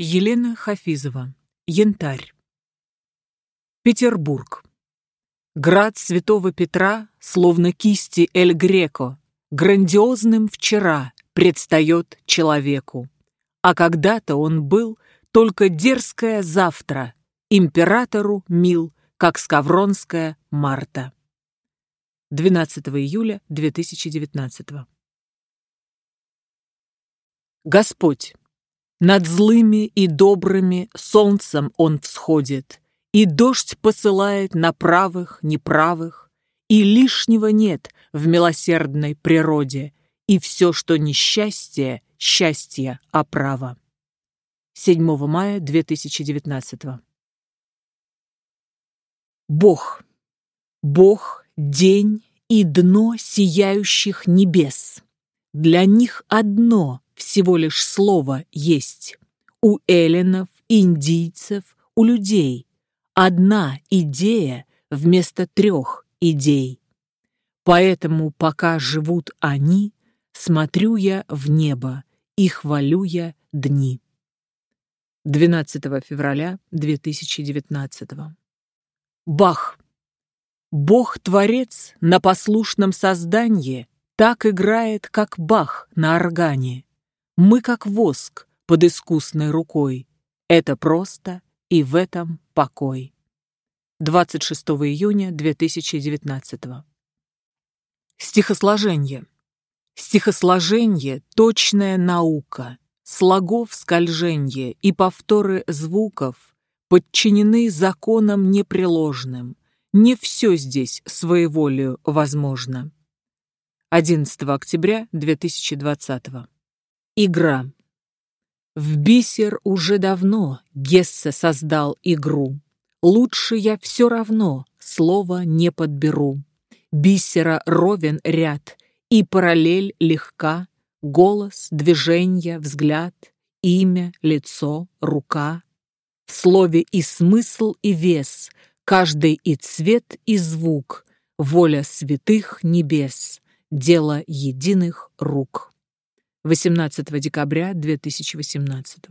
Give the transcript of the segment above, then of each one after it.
Елена Хафизова. Янтарь. Петербург. Град Святого Петра, словно кисти Эль Греко, грандиозным вчера предстает человеку. А когда-то он был только дерзкое завтра, императору мил, как скавронская Марта. 12 июля 2019 Господь, над злыми и добрыми солнцем он всходит, И дождь посылает на правых, неправых, И лишнего нет в милосердной природе, И все, что несчастье, счастье оправа. 7 мая 2019 Бог, Бог, день и дно сияющих небес. Для них одно всего лишь слово есть. У эллинов, индийцев, у людей. Одна идея вместо трех идей. Поэтому, пока живут они, смотрю я в небо и хвалю я дни. 12 февраля 2019 Бах! Бог-творец на послушном создании так играет, как Бах на органе. Мы как воск под искусной рукой. Это просто, и в этом покой. 26 июня 2019 Стихосложение. Стихосложение — точная наука. Слогов скольженье и повторы звуков подчинены законам непреложным. Не все здесь своеволию возможно. 11 октября 2020 Игра. В бисер уже давно Гессе создал игру. Лучше я все равно слова не подберу. Бисера ровен ряд, и параллель легка, Голос, движение, взгляд, имя, лицо, рука. В слове и смысл, и вес, Каждый и цвет, и звук, Воля святых небес, Дело единых рук. 18 декабря 2018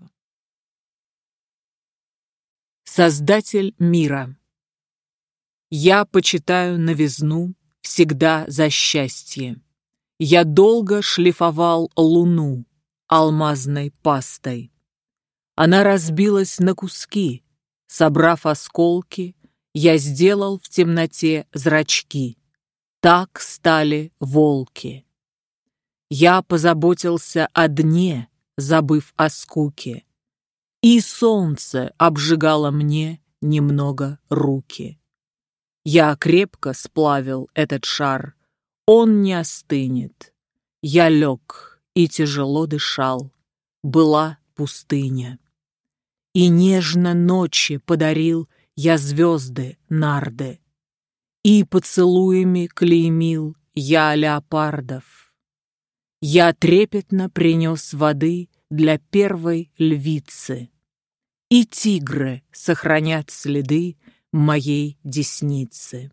Создатель мира Я почитаю новизну всегда за счастье. Я долго шлифовал луну алмазной пастой. Она разбилась на куски. Собрав осколки, я сделал в темноте зрачки. Так стали волки. Я позаботился о дне, забыв о скуке. И солнце обжигало мне немного руки. Я крепко сплавил этот шар, он не остынет. Я лег и тяжело дышал, была пустыня. И нежно ночи подарил я звезды нарды, И поцелуями клеймил я леопардов. Я трепетно принес воды для первой львицы. И тигры сохранят следы моей десницы.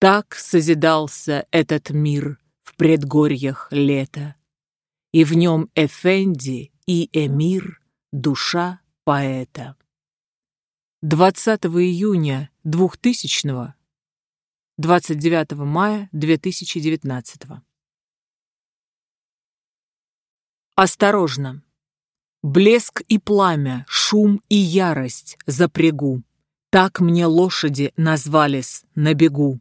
Так созидался этот мир в предгорьях лета, И в нем Эфенди и Эмир — душа поэта. 20 июня 2000 29 мая 2019 Осторожно! Блеск и пламя, шум и ярость запрягу. Так мне лошади назвались на бегу.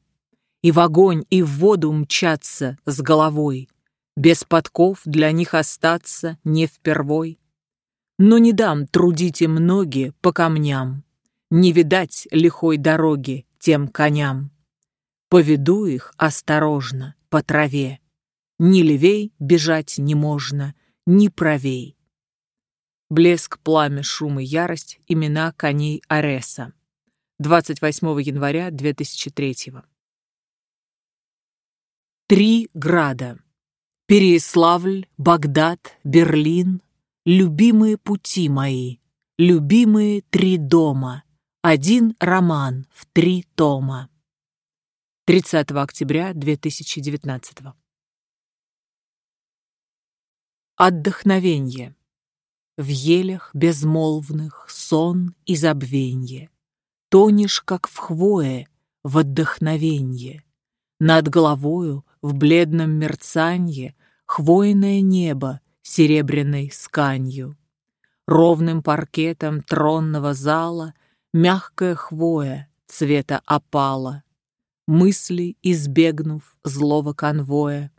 И в огонь, и в воду мчаться с головой. Без подков для них остаться не впервой. Но не дам трудить им ноги по камням. Не видать лихой дороги тем коням. Поведу их осторожно по траве. Ни левей бежать не можно, ни правей. Блеск, пламя, шум и ярость – имена коней Ареса. 28 января 2003 Три града. Переяславль, Багдад, Берлин. Любимые пути мои, любимые три дома. Один роман в три тома. 30 октября 2019 Отдохновенье. В елях безмолвных сон и забвенье. Тонешь, как в хвое, в отдохновенье. Над головою в бледном мерцанье Хвойное небо серебряной сканью. Ровным паркетом тронного зала Мягкая хвоя цвета опала. Мысли, избегнув злого конвоя,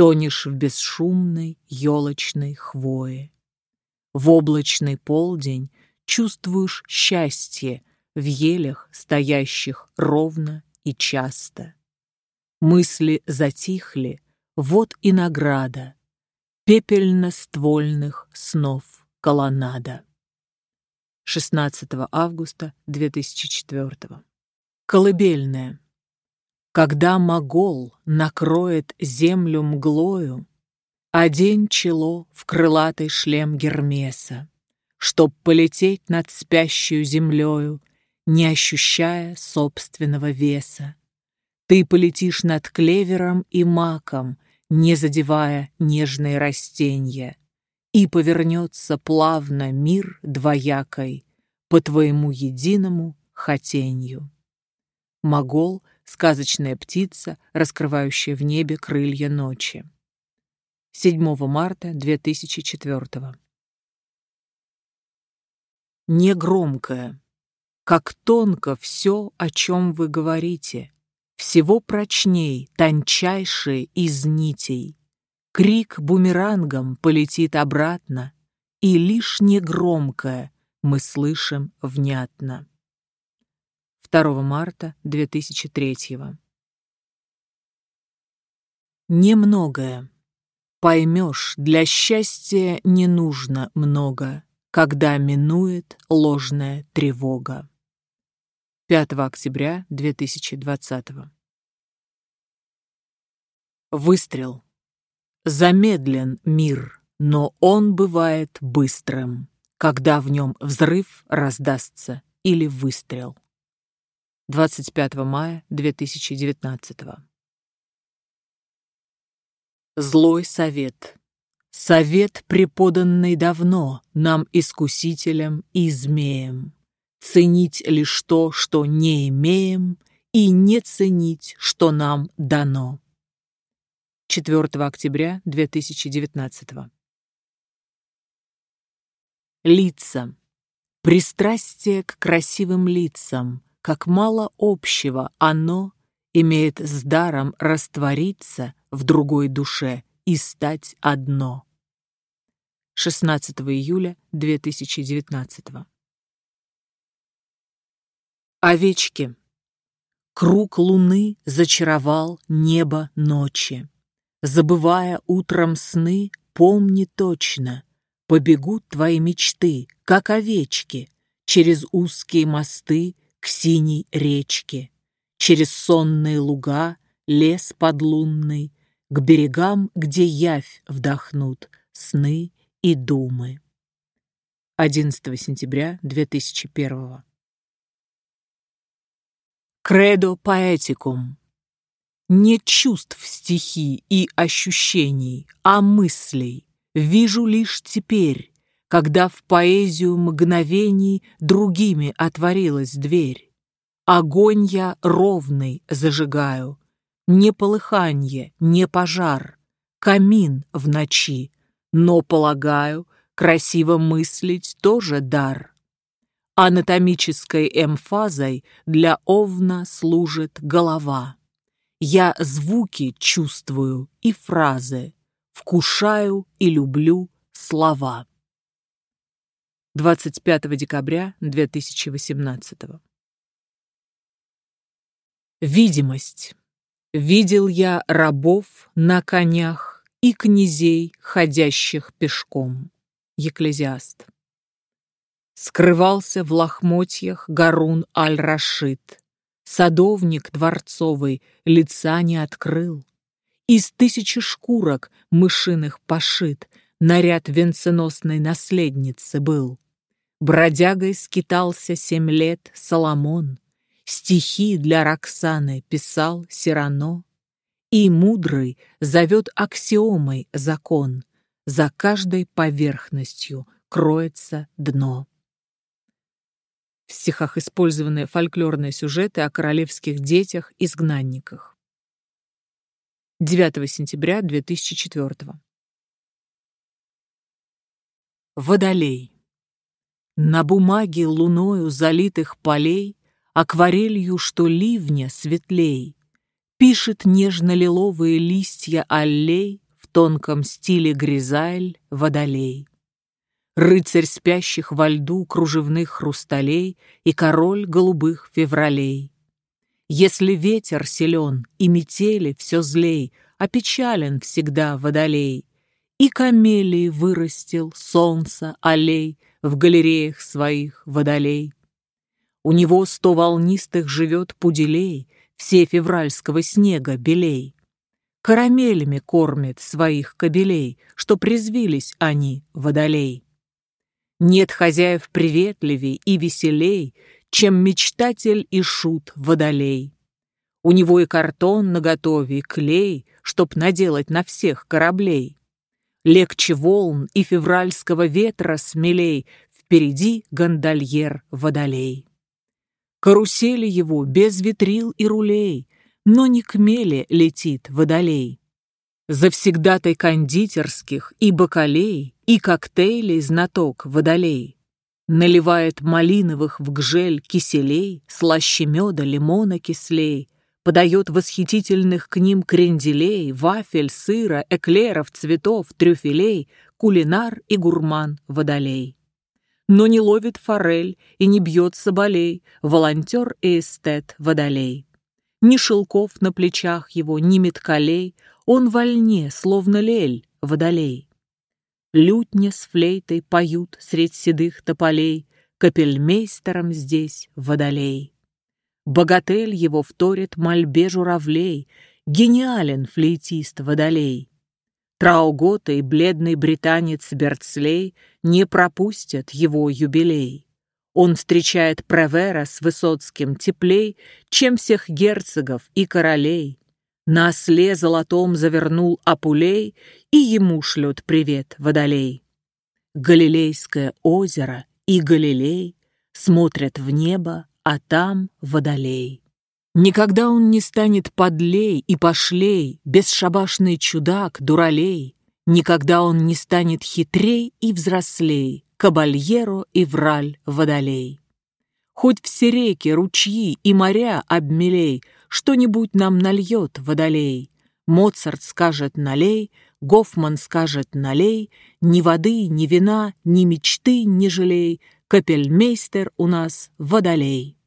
Тонешь в бесшумной елочной хвое. В облачный полдень чувствуешь счастье В елях, стоящих ровно и часто. Мысли затихли, вот и награда Пепельно-ствольных снов колоннада. 16 августа 2004 Колыбельная. Когда могол накроет землю мглою, Одень чело в крылатый шлем Гермеса, Чтоб полететь над спящую землею, Не ощущая собственного веса. Ты полетишь над клевером и маком, Не задевая нежные растения, И повернется плавно мир двоякой По твоему единому хотенью. Могол — сказочная птица, раскрывающая в небе крылья ночи. 7 марта 2004 Негромкое. Как тонко все, о чем вы говорите. Всего прочней, тончайшее из нитей. Крик бумерангом полетит обратно, И лишь негромкое мы слышим внятно. 2 марта 2003 Немногое. Поймешь, для счастья не нужно много, когда минует ложная тревога. 5 октября 2020 Выстрел. Замедлен мир, но он бывает быстрым, когда в нем взрыв раздастся или выстрел. 25 мая 2019 Злой совет. Совет, преподанный давно нам, искусителям и змеям. Ценить лишь то, что не имеем, и не ценить, что нам дано. 4 октября 2019 Лица. Пристрастие к красивым лицам, как мало общего оно имеет с даром раствориться в другой душе и стать одно. 16 июля 2019 Овечки. Круг луны зачаровал небо ночи. Забывая утром сны, помни точно, Побегут твои мечты, как овечки, Через узкие мосты к синей речке через сонные луга, лес подлунный, к берегам, где явь вдохнут сны и думы. 11 сентября 2001 Кредо поэтикум. Не чувств стихи и ощущений, а мыслей. Вижу лишь теперь, когда в поэзию мгновений другими отворилась дверь. Огонь я ровный зажигаю, Не полыханье, не пожар, Камин в ночи, но, полагаю, Красиво мыслить тоже дар. Анатомической эмфазой Для овна служит голова. Я звуки чувствую и фразы, Вкушаю и люблю слова. 25 декабря 2018 Видимость. Видел я рабов на конях и князей, ходящих пешком. Екклезиаст. Скрывался в лохмотьях Гарун аль-Рашид. Садовник дворцовый лица не открыл. Из тысячи шкурок мышиных пошит Наряд венценосной наследницы был. Бродягой скитался семь лет Соломон, Стихи для Роксаны писал Сирано, И мудрый зовет аксиомой закон, За каждой поверхностью кроется дно. В стихах использованы фольклорные сюжеты о королевских детях-изгнанниках. 9 сентября 2004 Водолей. На бумаге луною залитых полей, Акварелью, что ливня светлей, Пишет нежно-лиловые листья аллей В тонком стиле гризаль водолей. Рыцарь спящих во льду кружевных хрусталей И король голубых февралей. Если ветер силен и метели все злей, Опечален всегда водолей, И камелии вырастил солнце аллей В галереях своих водолей. У него сто волнистых живет пуделей, Все февральского снега белей. Карамелями кормит своих кобелей, Что призвились они водолей. Нет хозяев приветливей и веселей, Чем мечтатель и шут водолей. У него и картон наготове, и клей, Чтоб наделать на всех кораблей. Легче волн и февральского ветра смелей, Впереди гондольер водолей. Карусели его без ветрил и рулей, но не к меле летит водолей. Завсегдатай кондитерских и бакалей, и коктейлей знаток водолей. Наливает малиновых в гжель киселей, слаще меда, лимона кислей, подает восхитительных к ним кренделей, вафель, сыра, эклеров, цветов, трюфелей, кулинар и гурман водолей но не ловит форель и не бьет соболей, волонтер и эстет водолей. Ни шелков на плечах его, ни меткалей, он вольне, словно лель, водолей. Лютня с флейтой поют средь седых тополей, капельмейстером здесь водолей. Богатель его вторит мольбе журавлей, гениален флейтист водолей. Траугота и бледный британец Берцлей не пропустят его юбилей. Он встречает Превера с Высоцким теплей, чем всех герцогов и королей. На осле золотом завернул Апулей, и ему шлет привет Водолей. Галилейское озеро и Галилей смотрят в небо, а там Водолей. Никогда он не станет подлей и пошлей, бесшабашный чудак, дуралей. Никогда он не станет хитрей и взрослей, кабальеро и враль водолей. Хоть все реки, ручьи и моря обмелей, Что-нибудь нам нальет водолей. Моцарт скажет «налей», Гофман скажет «налей», Ни воды, ни вина, ни мечты не жалей, Капельмейстер у нас водолей.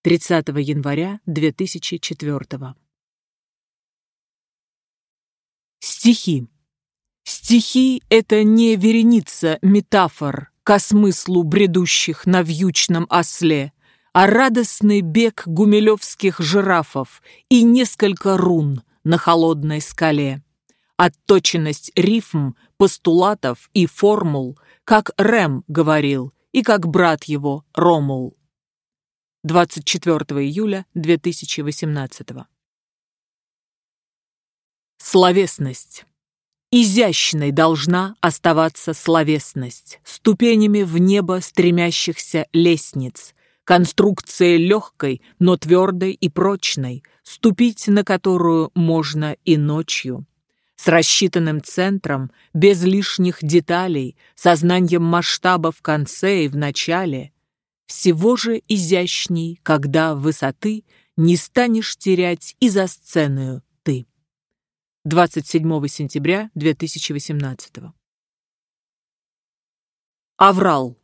30 января 2004 Стихи. Стихи — это не вереница метафор ко смыслу бредущих на вьючном осле, а радостный бег гумилевских жирафов и несколько рун на холодной скале. Отточенность рифм, постулатов и формул, как Рэм говорил и как брат его Ромул. 24 июля 2018 Словесность. Изящной должна оставаться словесность, ступенями в небо стремящихся лестниц, конструкция легкой, но твердой и прочной, ступить на которую можно и ночью. С рассчитанным центром, без лишних деталей, сознанием масштаба в конце и в начале, всего же изящней, когда высоты не станешь терять и за сценую ты. 27 сентября 2018 Аврал.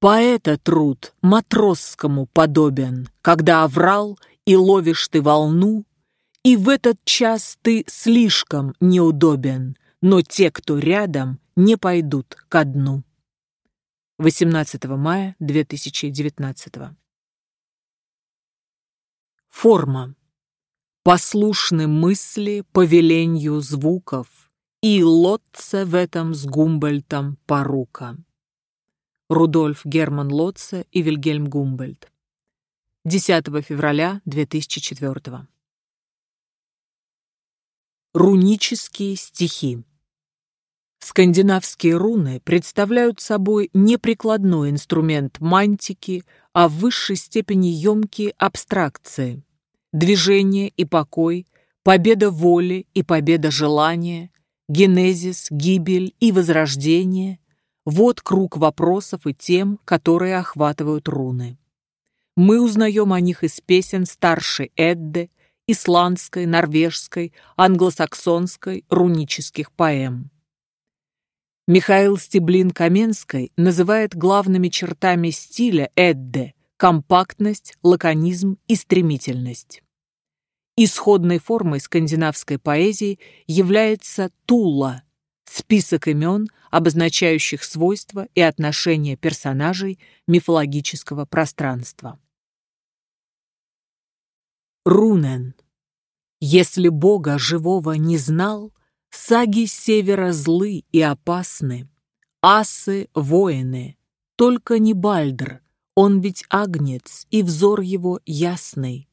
Поэта труд матросскому подобен, когда аврал и ловишь ты волну, и в этот час ты слишком неудобен, но те, кто рядом, не пойдут ко дну. 18 мая 2019 Форма. Послушны мысли повеленью звуков, и Лотце в этом с Гумбольтом порука. Рудольф Герман Лотце и Вильгельм Гумбольд. 10 февраля 2004 Рунические стихи. Скандинавские руны представляют собой не прикладной инструмент мантики, а в высшей степени емкие абстракции. Движение и покой, победа воли и победа желания, генезис, гибель и возрождение – вот круг вопросов и тем, которые охватывают руны. Мы узнаем о них из песен старшей Эдды, исландской, норвежской, англосаксонской, рунических поэм. Михаил Стеблин-Каменской называет главными чертами стиля Эдде компактность, лаконизм и стремительность. Исходной формой скандинавской поэзии является тула – список имен, обозначающих свойства и отношения персонажей мифологического пространства. Рунен. Если Бога живого не знал, Саги севера злы и опасны, асы — воины, только не Бальдр, он ведь агнец, и взор его ясный.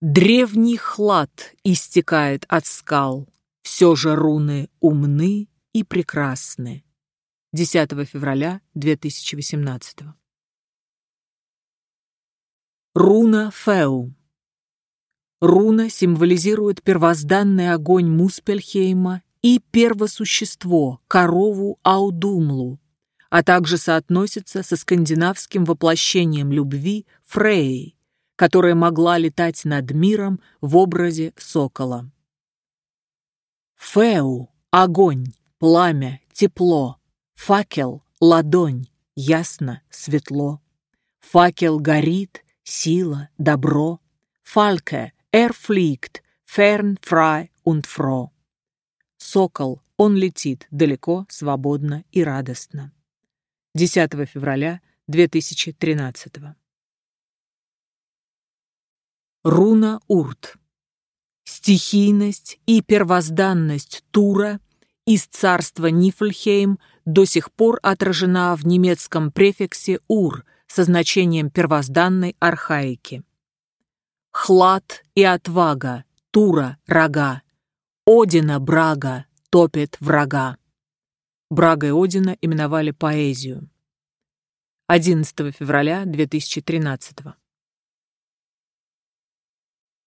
Древний хлад истекает от скал, все же руны умны и прекрасны. 10 февраля 2018 Руна Феу Руна символизирует первозданный огонь Муспельхейма и первосущество, корову Аудумлу, а также соотносится со скандинавским воплощением любви Фрей, которая могла летать над миром в образе сокола. Феу — огонь, пламя, тепло, факел — ладонь, ясно, светло. Факел горит, сила, добро. Фальке Er fliegt fern, frei und froh. Сокол, он летит далеко, свободно и радостно. 10 февраля 2013 Руна Урт. Стихийность и первозданность Тура из царства Нифльхейм до сих пор отражена в немецком префиксе «ур» со значением первозданной архаики. Хлад и отвага, Тура рога, Одина брага топит врага. Брагой Одина именовали поэзию. 11 февраля 2013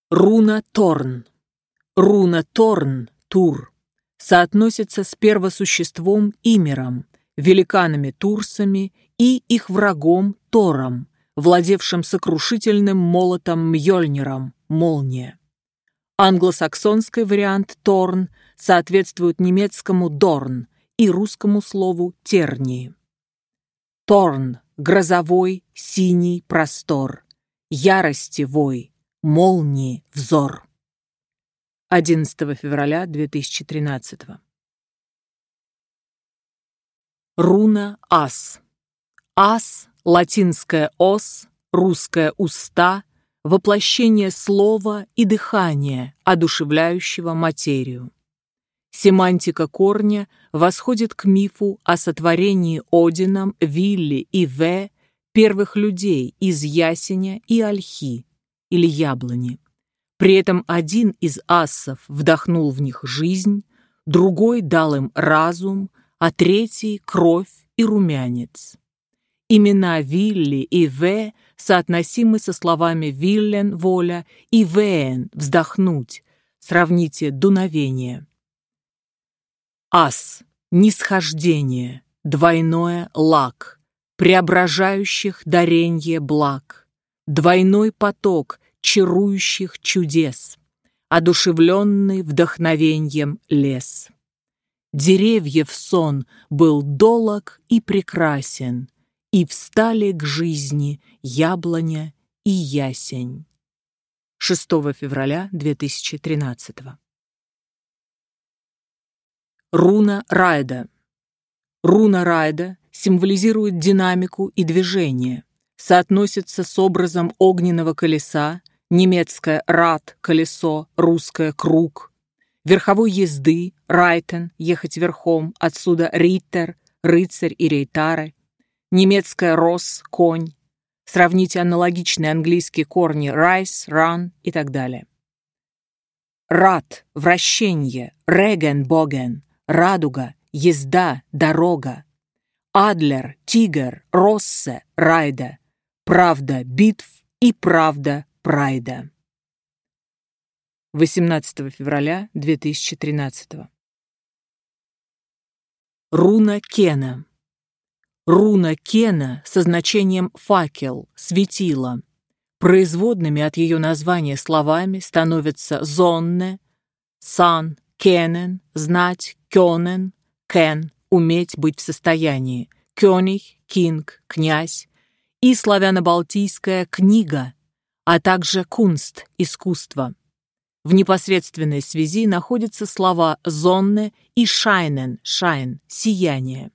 Руна Торн. Руна Торн, Тур, соотносится с первосуществом Имером, великанами-турсами и их врагом Тором, владевшим сокрушительным молотом Мьёльниром, молния. Англосаксонский вариант «торн» соответствует немецкому «дорн» и русскому слову «тернии». Торн — грозовой, синий простор, ярости вой, молнии взор. 11 февраля 2013 Руна Ас. Ас Латинская «ос», русская «уста» — воплощение слова и дыхания, одушевляющего материю. Семантика корня восходит к мифу о сотворении Одином, Вилли и Ве первых людей из ясеня и ольхи, или яблони. При этом один из ассов вдохнул в них жизнь, другой дал им разум, а третий — кровь и румянец. Имена Вилли и В соотносимы со словами «виллен» — воля и «веен» — вздохнуть. Сравните дуновение. Ас — нисхождение, двойное лак, преображающих даренье благ, двойной поток чарующих чудес, одушевленный вдохновеньем лес. Деревьев сон был долог и прекрасен, и встали к жизни яблоня и ясень. 6 февраля 2013 Руна Райда. Руна Райда символизирует динамику и движение, соотносится с образом огненного колеса, немецкое «рад» — колесо, русское «круг», верховой езды, райтен, ехать верхом, отсюда риттер, рыцарь и рейтары, немецкое «рос» — «конь». Сравните аналогичные английские корни «rise», «run» и так далее. Рад — вращение, реген, боген, радуга, езда, дорога. Адлер, Тигр, Россе, Райда. Правда битв и правда прайда. 18 февраля 2013 Руна Кена. Руна Кена со значением «факел», «светило». Производными от ее названия словами становятся «зонне», «сан», «кенен», «знать», «кёнен», «кен», «уметь быть в состоянии», «кёних», «кинг», «князь» и славяно-балтийская «книга», а также «кунст» — «искусство». В непосредственной связи находятся слова «зонне» и «шайнен» — «шайн» — «сияние».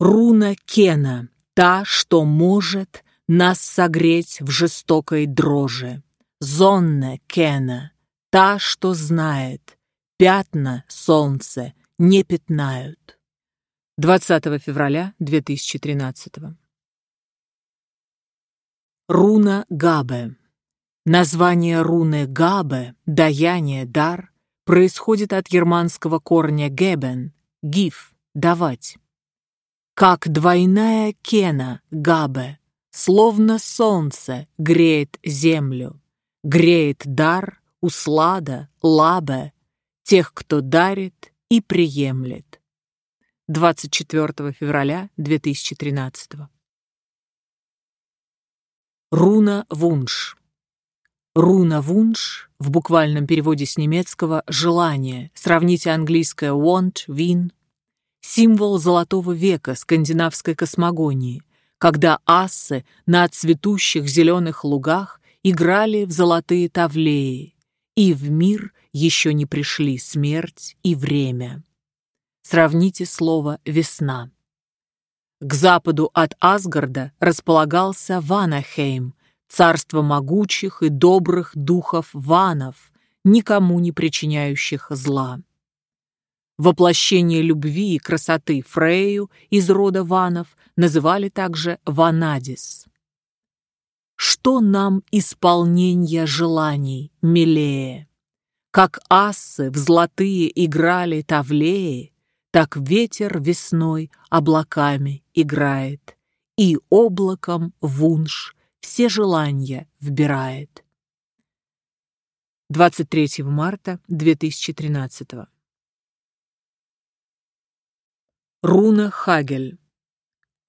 Руна Кена, та, что может нас согреть в жестокой дрожи. Зонне Кена, та, что знает, пятна солнце не пятнают. 20 февраля 2013 Руна Габе Название руны Габе, даяние, дар, происходит от германского корня гебен, гиф, давать. Как двойная кена, Габе, словно солнце греет землю, греет дар, услада, лабе, тех, кто дарит и приемлет. 24 февраля 2013 Руна Вунш. Руна Вунш в буквальном переводе с немецкого «желание», сравните английское want, win, символ золотого века скандинавской космогонии, когда ассы на цветущих зеленых лугах играли в золотые тавлеи, и в мир еще не пришли смерть и время. Сравните слово «весна». К западу от Асгарда располагался Ванахейм, царство могучих и добрых духов ванов, никому не причиняющих зла. Воплощение любви и красоты Фрею из рода ванов называли также Ванадис. Что нам исполнение желаний, милее? Как ассы в золотые играли тавлеи, так ветер весной облаками играет, и облаком вунш все желания вбирает. 23 марта 2013 Руна Хагель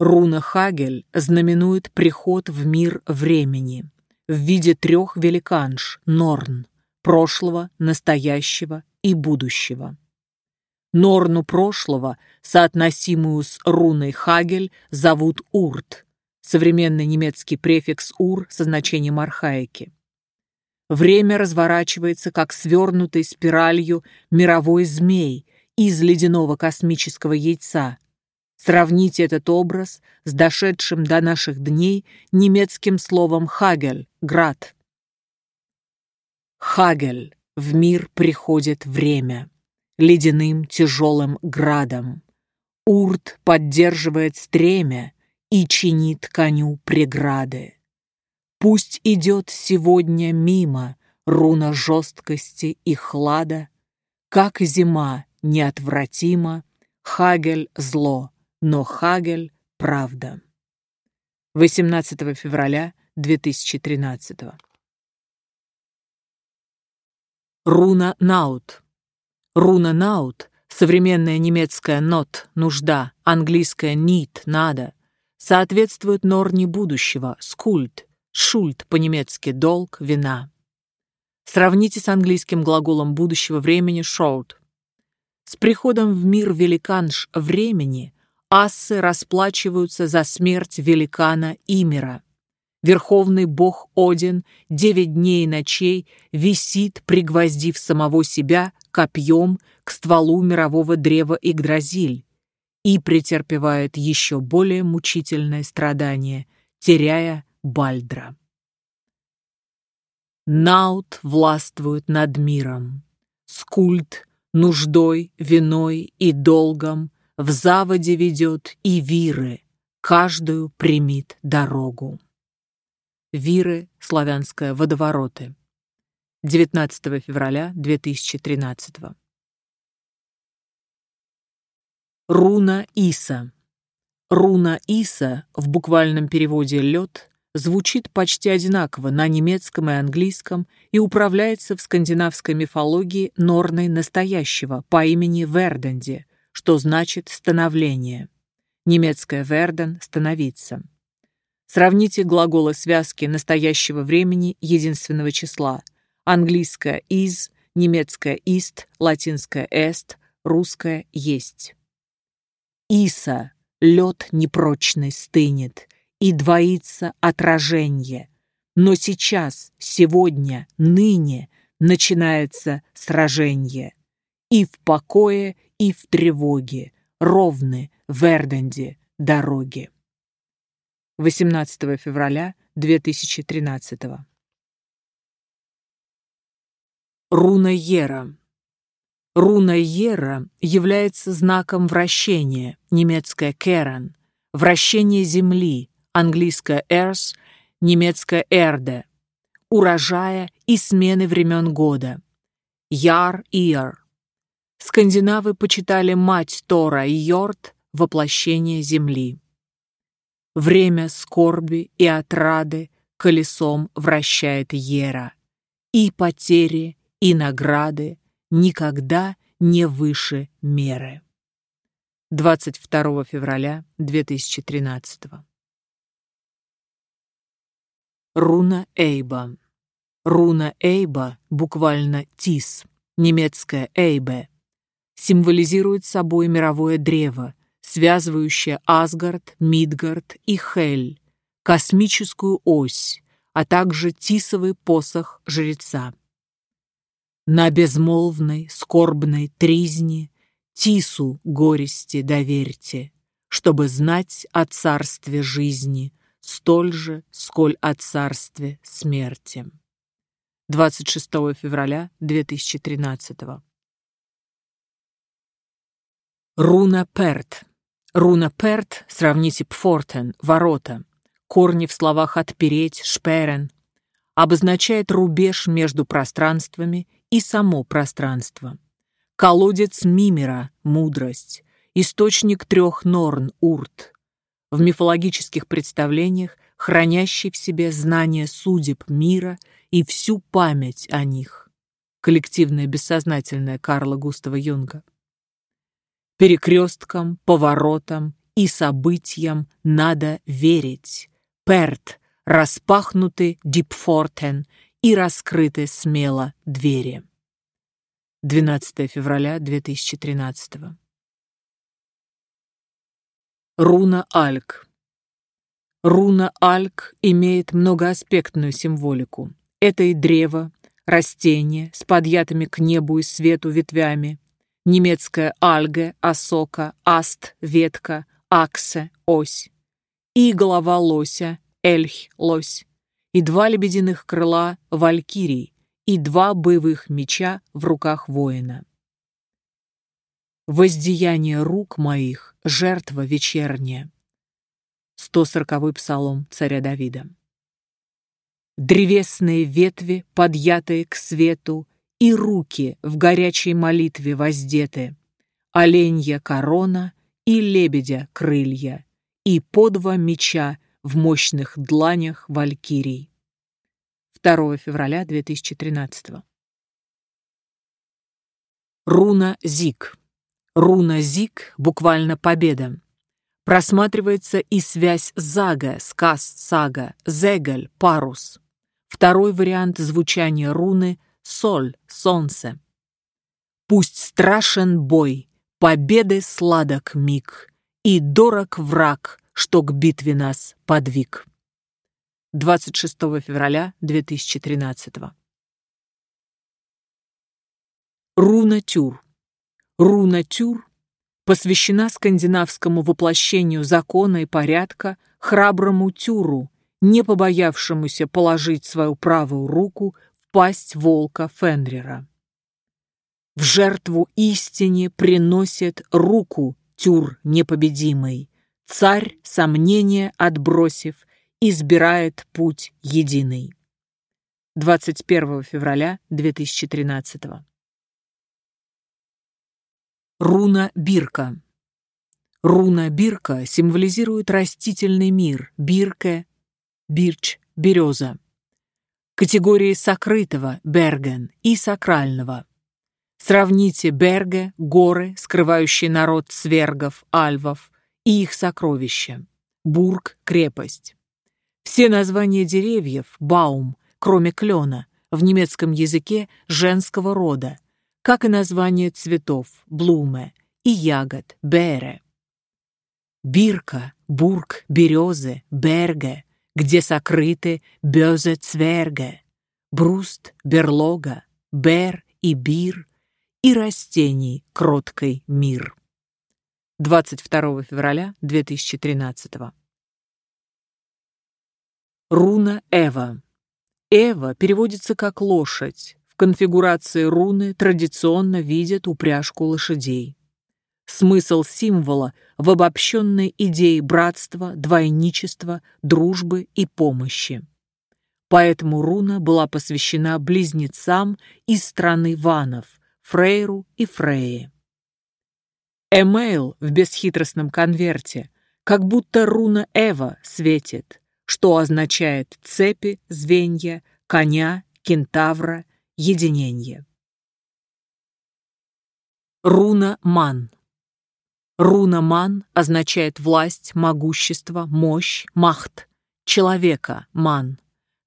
Руна Хагель знаменует приход в мир времени в виде трех великанш Норн – прошлого, настоящего и будущего. Норну прошлого, соотносимую с руной Хагель, зовут Урт, современный немецкий префикс «ур» со значением архаики. Время разворачивается, как свернутый спиралью мировой змей из ледяного космического яйца. Сравните этот образ с дошедшим до наших дней немецким словом «хагель» — «град». Хагель — в мир приходит время, ледяным тяжелым градом. Урт поддерживает стремя, и чинит коню преграды. Пусть идет сегодня мимо руна жесткости и хлада, как зима неотвратима, Хагель зло, но Хагель правда. 18 февраля 2013 Руна Наут. Руна Наут, современная немецкая нот, нужда, английская нит, надо, соответствует норне будущего, скульт, шульт по-немецки долг, вина. Сравните с английским глаголом будущего времени short. С приходом в мир великанш времени ассы расплачиваются за смерть великана Имера. Верховный бог Один девять дней и ночей висит, пригвоздив самого себя копьем к стволу мирового древа Игдразиль, и претерпевает еще более мучительное страдание, теряя Бальдра. Наут властвует над миром. Скульт нуждой, виной и долгом в заводе ведет и виры, каждую примит дорогу. Виры, славянское водовороты. 19 февраля 2013 Руна Иса. Руна Иса в буквальном переводе «лед» звучит почти одинаково на немецком и английском и управляется в скандинавской мифологии Норной настоящего по имени Верденди, что значит «становление». Немецкое «верден» — «становиться». Сравните глаголы связки настоящего времени единственного числа. Английское «is», немецкое «ist», латинское «est», русское «есть». Иса, лед непрочный стынет, и двоится отражение. Но сейчас, сегодня, ныне начинается сражение. И в покое, и в тревоге, ровны в Эрденде дороги. 18 февраля 2013 Руна Ера Руна Ера является знаком вращения, немецкое «керан», вращение Земли, английское «эрс», немецкое «эрде», урожая и смены времен года. Яр-Ир. Скандинавы почитали мать Тора и Йорт воплощение земли. Время скорби и отрады колесом вращает Ера. И потери, и награды никогда не выше меры. 22 февраля 2013 Руна Эйба. Руна Эйба, буквально Тис, немецкое Эйбе, символизирует собой мировое древо, связывающее Асгард, Мидгард и Хель, космическую ось, а также тисовый посох жреца. На безмолвной, скорбной тризне Тису горести доверьте, чтобы знать о царстве жизни – столь же, сколь о царстве смерти. 26 февраля 2013 Руна Перт. Руна Перт, сравните Пфортен, ворота. Корни в словах «отпереть», «шперен», обозначает рубеж между пространствами и само пространство. Колодец Мимера, мудрость, источник трех норн, урт, в мифологических представлениях, хранящий в себе знание судеб мира и всю память о них. Коллективное бессознательное Карла Густава Юнга. Перекресткам, поворотам и событиям надо верить. Перт, распахнуты дипфортен и раскрыты смело двери. 12 февраля 2013 Руна Альк. Руна Альк имеет многоаспектную символику. Это и древо, растение с подъятыми к небу и свету ветвями, немецкая альге, осока, аст, ветка, аксе, ось, и голова лося, эльх, лось, и два лебединых крыла валькирий, и два боевых меча в руках воина. Воздеяние рук моих, жертва вечерняя. 140-й псалом царя Давида. Древесные ветви, подъятые к свету, и руки в горячей молитве воздеты, оленья корона и лебедя крылья, и по два меча в мощных дланях валькирий. 2 февраля 2013 Руна Зик Руна Зиг, буквально победа. Просматривается и связь Зага, сказ, сага, Зегаль, парус. Второй вариант звучания руны — соль, солнце. Пусть страшен бой, победы сладок миг, и дорог враг, что к битве нас подвиг. 26 февраля 2013 Руна Тюр Руна Тюр посвящена скандинавскому воплощению закона и порядка храброму Тюру, не побоявшемуся положить свою правую руку в пасть волка Фенрира. В жертву истине приносит руку Тюр непобедимый, царь, сомнения отбросив, избирает путь единый. 21 февраля 2013 Руна Бирка. Руна бирка символизирует растительный мир, бирке, бирч, береза. Категории сокрытого, берген, и сакрального. Сравните берге, горы, скрывающие народ свергов, альвов, и их сокровища. Бург, крепость. Все названия деревьев, баум, кроме клена, в немецком языке женского рода, как и название цветов, блуме, и ягод, бере. Бирка, бург, березы, берге, где сокрыты бёзе цверге, бруст, берлога, бер и бир и растений кроткой мир. 22 февраля 2013 Руна Эва. Эва переводится как лошадь. Конфигурации руны традиционно видят упряжку лошадей. Смысл символа в обобщенной идее братства, двойничества, дружбы и помощи. Поэтому руна была посвящена близнецам из страны ванов, Фрейру и Фрее. Эмейл в бесхитростном конверте, как будто руна Эва светит, что означает цепи, звенья, коня, кентавра, единение. Руна Ман Руна Ман означает власть, могущество, мощь, махт, человека Ман,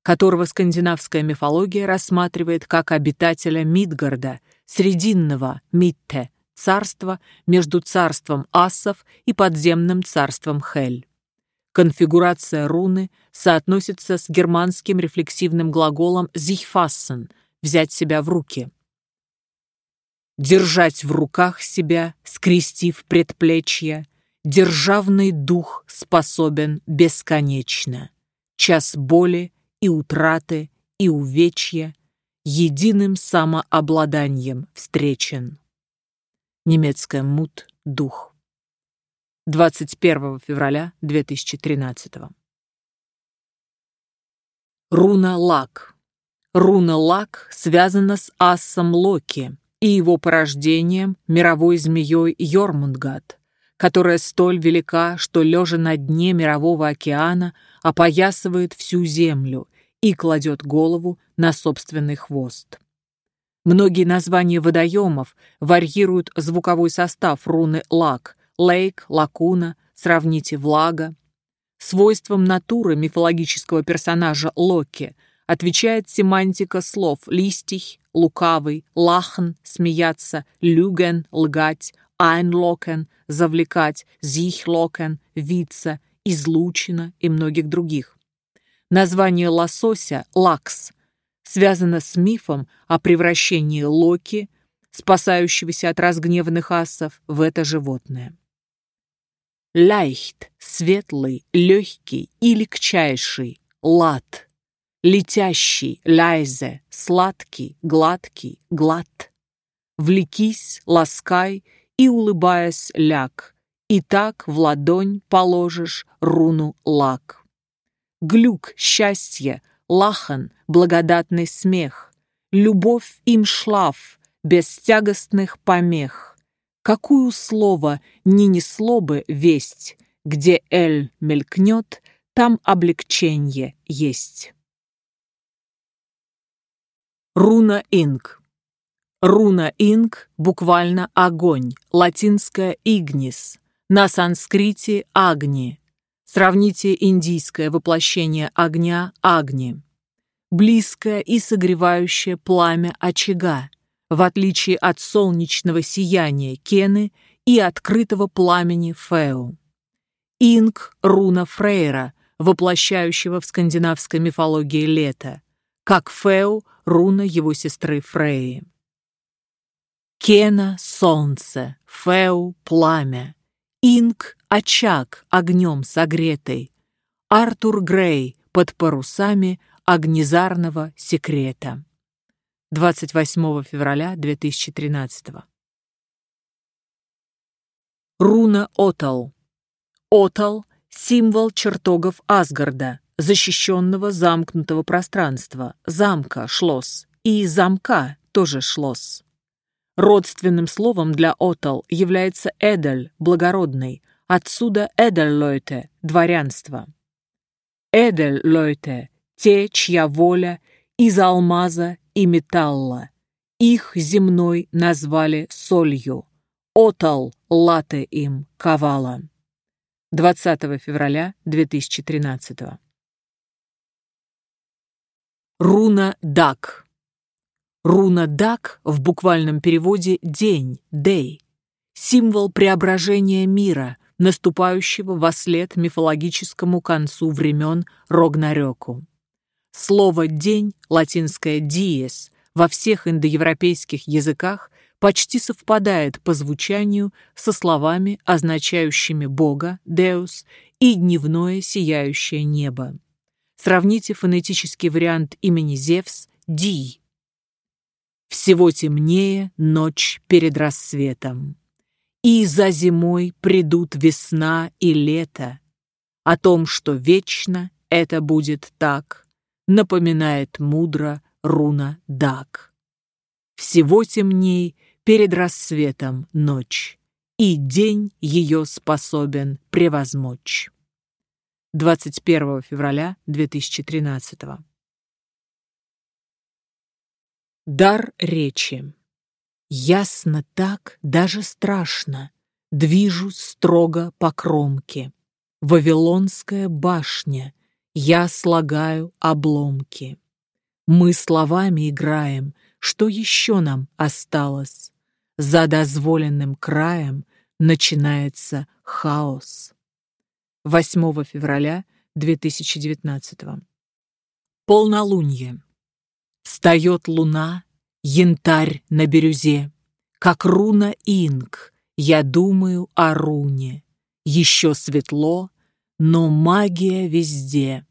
которого скандинавская мифология рассматривает как обитателя Мидгарда, срединного Митте, царства между царством Ассов и подземным царством Хель. Конфигурация руны соотносится с германским рефлексивным глаголом «зихфассен» — «взять себя в руки», держать в руках себя, скрестив предплечья, державный дух способен бесконечно, час боли и утраты и увечья единым самообладанием встречен. Немецкая мут дух. 21 февраля 2013 Руна Лак. Руна Лак связана с асом Локи, и его порождением мировой змеей Йормундгат, которая столь велика, что, лежа на дне мирового океана, опоясывает всю землю и кладет голову на собственный хвост. Многие названия водоемов варьируют звуковой состав руны лак, лейк, лакуна, сравните влага. Свойством натуры мифологического персонажа Локи – отвечает семантика слов «listig», «лукавый», «lachen», «смеяться», «lügen», «лгать», «einlocken», «завлекать», «sich locken», «вица», «излучина» и многих других. Название лосося «Lachs» связано с мифом о превращении Локи, спасающегося от разгневанных асов, в это животное. Ляйхт – светлый, легкий и легчайший, лад – летящий, ляйзе, сладкий, гладкий, глад. Влекись, ласкай и, улыбаясь, ляг, и так в ладонь положишь руну лак. Глюк, счастье, лахан, благодатный смех, любовь им шлаф, без тягостных помех. Какую слово не несло бы весть, где эль мелькнет, там облегчение есть. Руна Инк. Руна Инк буквально огонь, латинское игнис, на санскрите агни. Сравните индийское воплощение огня агни. Близкое и согревающее пламя очага, в отличие от солнечного сияния кены и открытого пламени феу. Инк – руна Фрейра, воплощающего в скандинавской мифологии лето, как феу – руна его сестры Фреи. Кена — солнце, Феу — пламя, Инг — очаг, огнем согретый, Артур Грей под парусами огнезарного секрета. 28 февраля 2013 Руна Отал. Отал — символ чертогов Асгарда, защищенного замкнутого пространства, замка шлос, и замка тоже шлос. Родственным словом для отал является эдель, благородный, Отсюда Эдельлойте – дворянство. Эдельлойте – те, чья воля из алмаза и металла. Их земной назвали солью. Отал лате им кавала. 20 февраля 2013 Руна Дак. Руна Дак в буквальном переводе «день», «дей», символ преображения мира, наступающего во след мифологическому концу времен Рогнарёку. Слово «день», латинское «диес», во всех индоевропейских языках почти совпадает по звучанию со словами, означающими Бога, Деус, и дневное сияющее небо. Сравните фонетический вариант имени Зевс – Ди. Всего темнее ночь перед рассветом. И за зимой придут весна и лето. О том, что вечно это будет так, напоминает мудро руна Дак. Всего темней перед рассветом ночь, и день ее способен превозмочь. 21 февраля 2013 Дар речи. Ясно так, даже страшно, Движусь строго по кромке. Вавилонская башня, Я слагаю обломки. Мы словами играем, Что еще нам осталось? За дозволенным краем Начинается хаос. 8 февраля 2019 Полнолуние. Встает луна, янтарь на бирюзе, Как руна инк, я думаю о руне. Еще светло, но магия везде.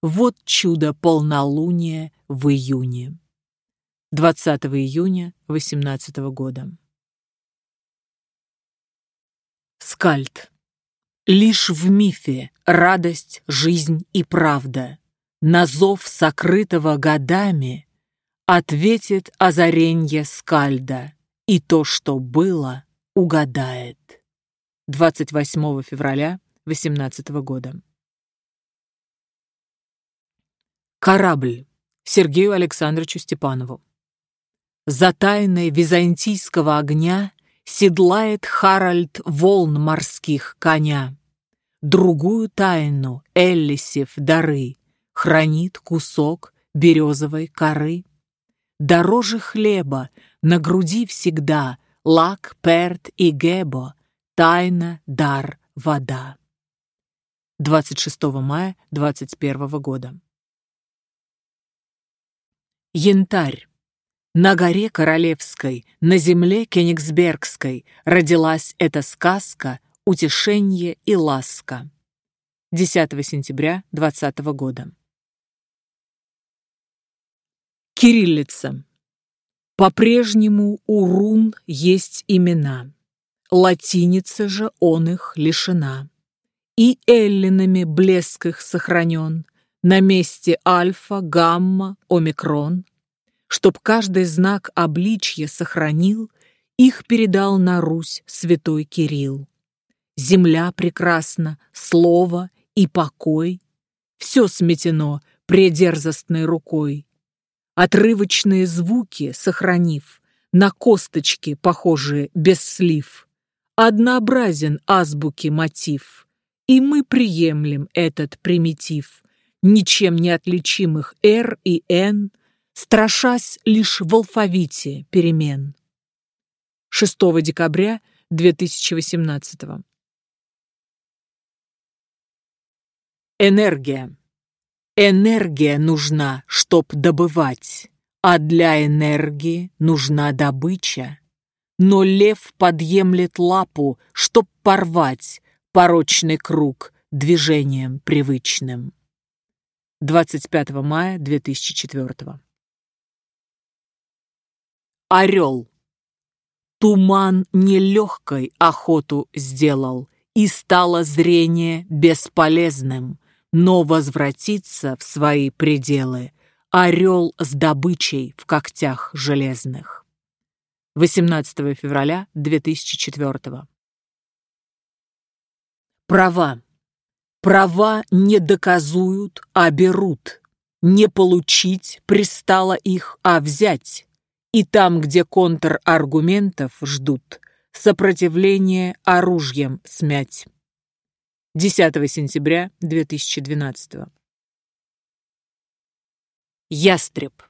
Вот чудо полнолуния в июне. 20 июня 18 года. Скальд. Лишь в мифе радость, жизнь и правда. На зов сокрытого годами Ответит озаренье скальда, и то, что было, угадает. 28 февраля 18 года. Корабль. Сергею Александровичу Степанову. За тайной византийского огня седлает Харальд волн морских коня. Другую тайну Эллисев дары хранит кусок березовой коры. Дороже хлеба, на груди всегда лак, перт и гебо, тайна, дар, вода. 26 мая 21 года. Янтарь. На горе Королевской, на земле Кенигсбергской родилась эта сказка «Утешение и ласка». 10 сентября 20 года. Кириллица. По-прежнему у рун есть имена. Латиница же он их лишена. И эллинами блеск их сохранен. На месте альфа, гамма, омикрон. Чтоб каждый знак обличья сохранил, Их передал на Русь святой Кирилл. Земля прекрасна, слово и покой. Все сметено предерзостной рукой отрывочные звуки сохранив, на косточки, похожие без слив. Однообразен азбуки мотив, и мы приемлем этот примитив, ничем не отличимых «Р» и «Н», страшась лишь в алфавите перемен. 6 декабря 2018 Энергия. Энергия нужна, чтоб добывать, а для энергии нужна добыча. Но лев подъемлет лапу, чтоб порвать порочный круг движением привычным. 25 мая 2004 Орел. Туман нелегкой охоту сделал, и стало зрение бесполезным но возвратиться в свои пределы орел с добычей в когтях железных. 18 февраля 2004 Права. Права не доказуют, а берут. Не получить пристало их, а взять. И там, где контраргументов ждут, сопротивление оружием смять. 10 сентября 2012 Ястреб.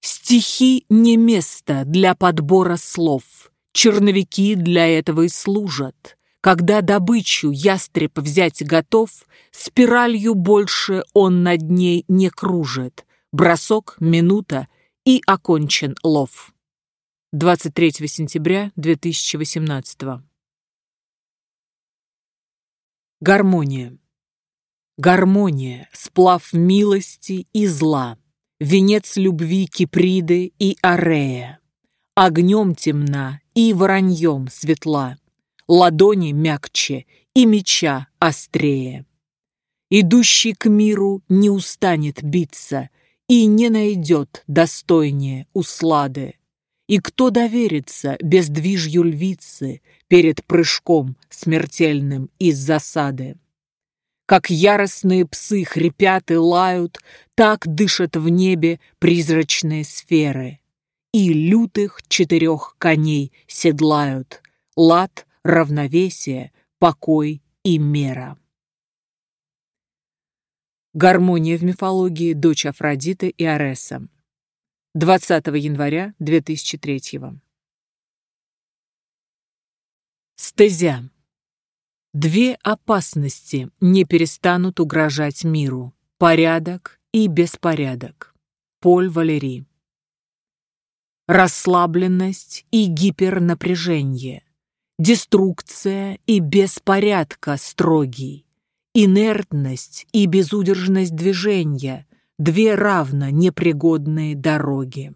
Стихи не место для подбора слов. Черновики для этого и служат. Когда добычу ястреб взять готов, спиралью больше он над ней не кружит. Бросок, минута и окончен лов. 23 сентября 2018 Гармония. Гармония, сплав милости и зла, венец любви Киприды и Арея. Огнем темна и вороньем светла, ладони мягче и меча острее. Идущий к миру не устанет биться и не найдет достойнее услады. И кто доверится бездвижью львицы перед прыжком смертельным из засады? Как яростные псы хрипят и лают, так дышат в небе призрачные сферы. И лютых четырех коней седлают. Лад, равновесие, покой и мера. Гармония в мифологии дочь Афродиты и Ареса. 20 января 2003 Стезя. Две опасности не перестанут угрожать миру – порядок и беспорядок. Поль Валери. Расслабленность и гипернапряжение. Деструкция и беспорядка строгий. Инертность и безудержность движения – две равно непригодные дороги.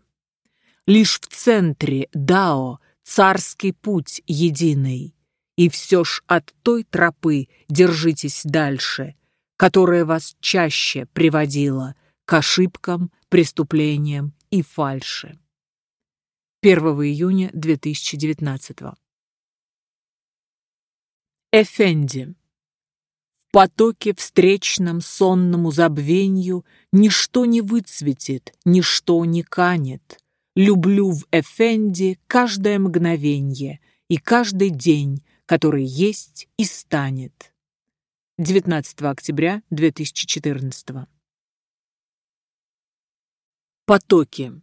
Лишь в центре Дао царский путь единый – и все ж от той тропы держитесь дальше, которая вас чаще приводила к ошибкам, преступлениям и фальши. 1 июня 2019 Эфенди. В потоке встречном сонному забвенью Ничто не выцветит, ничто не канет. Люблю в Эфенди каждое мгновенье И каждый день, который есть и станет. 19 октября 2014 Потоки.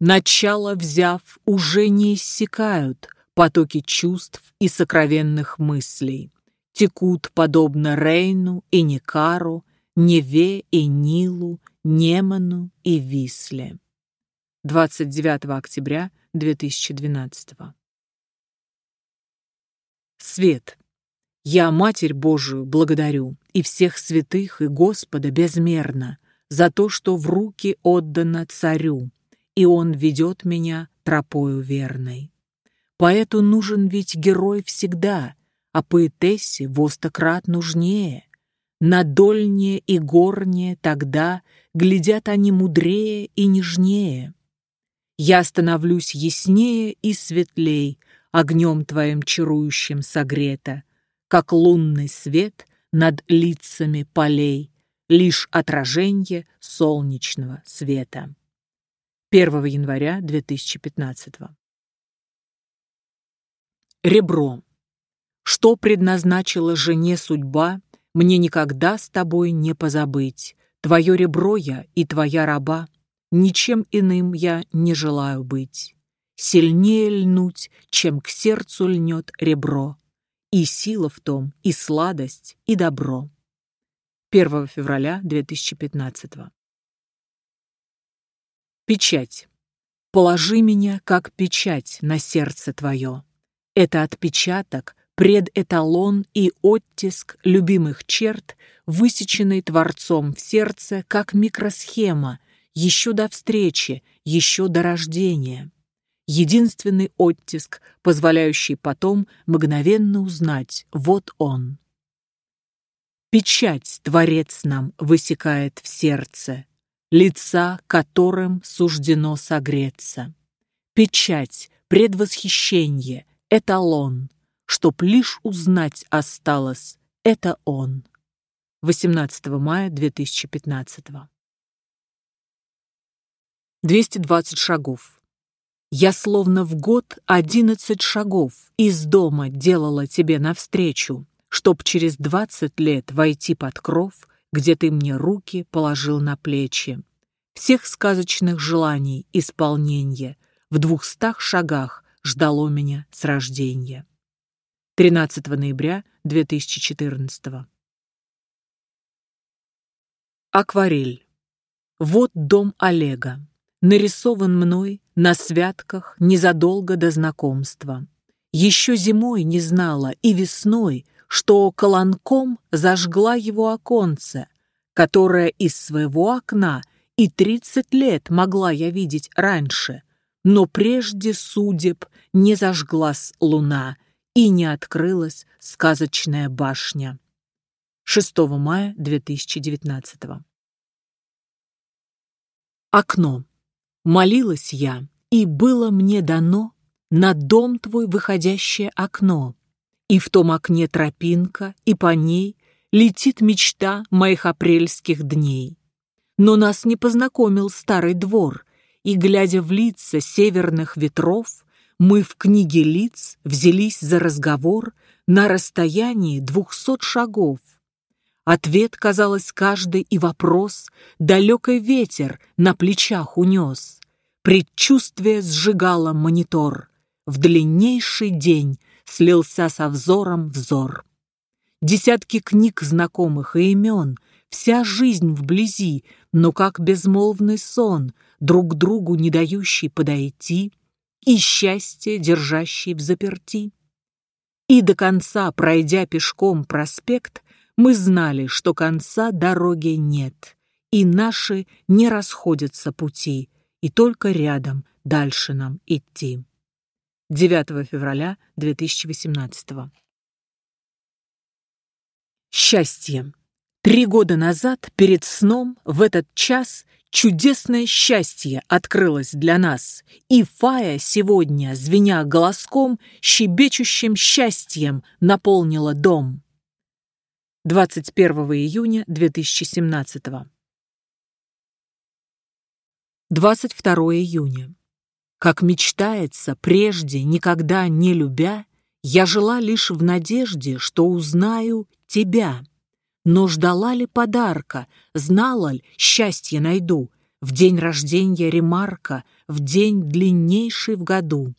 Начало взяв, уже не иссякают потоки чувств и сокровенных мыслей. Текут подобно Рейну и Никару, Неве и Нилу, Неману и Висле. 29 октября 2012 Свет. Я Матерь Божию благодарю и всех святых и Господа безмерно за то, что в руки отдано царю, и он ведет меня тропою верной. Поэту нужен ведь герой всегда, а поэтессе востократ нужнее. Надольнее и горнее тогда глядят они мудрее и нежнее. Я становлюсь яснее и светлей, огнем твоим чарующим согрета, как лунный свет над лицами полей, лишь отражение солнечного света. 1 января 2015 Ребро. Что предназначила жене судьба, мне никогда с тобой не позабыть. Твое ребро я и твоя раба, ничем иным я не желаю быть сильнее льнуть, чем к сердцу льнет ребро. И сила в том, и сладость, и добро. 1 февраля 2015 Печать. Положи меня, как печать, на сердце твое. Это отпечаток, предэталон и оттиск любимых черт, высеченный Творцом в сердце, как микросхема, еще до встречи, еще до рождения единственный оттиск, позволяющий потом мгновенно узнать «вот он». Печать Творец нам высекает в сердце, лица которым суждено согреться. Печать, предвосхищение, эталон, чтоб лишь узнать осталось это он. 18 мая 2015. 220 шагов. Я словно в год одиннадцать шагов из дома делала тебе навстречу, чтоб через двадцать лет войти под кров, где ты мне руки положил на плечи. Всех сказочных желаний исполнение в двухстах шагах ждало меня с рождения. 13 ноября 2014. Акварель. Вот дом Олега. Нарисован мной на святках незадолго до знакомства. Еще зимой не знала и весной, что колонком зажгла его оконце, которое из своего окна и тридцать лет могла я видеть раньше, но прежде судеб не зажглась луна и не открылась сказочная башня. 6 мая 2019 Окно. Молилась я, и было мне дано на дом твой выходящее окно. И в том окне тропинка, и по ней летит мечта моих апрельских дней. Но нас не познакомил старый двор, и, глядя в лица северных ветров, мы в книге лиц взялись за разговор на расстоянии двухсот шагов. Ответ, казалось, каждый и вопрос далекий ветер на плечах унес. Предчувствие сжигало монитор. В длиннейший день слился со взором взор. Десятки книг знакомых и имен, вся жизнь вблизи, но как безмолвный сон, друг другу не дающий подойти, и счастье, держащий в заперти. И до конца, пройдя пешком проспект, мы знали, что конца дороги нет, и наши не расходятся пути, и только рядом дальше нам идти. 9 февраля 2018 Счастье. Три года назад, перед сном, в этот час Чудесное счастье открылось для нас, и Фая сегодня, звеня голоском, щебечущим счастьем наполнила дом. 21 июня 2017 22 июня. Как мечтается, прежде никогда не любя, я жила лишь в надежде, что узнаю тебя. Но ждала ли подарка, знала ли, счастье найду, В день рождения ремарка, в день длиннейший в году.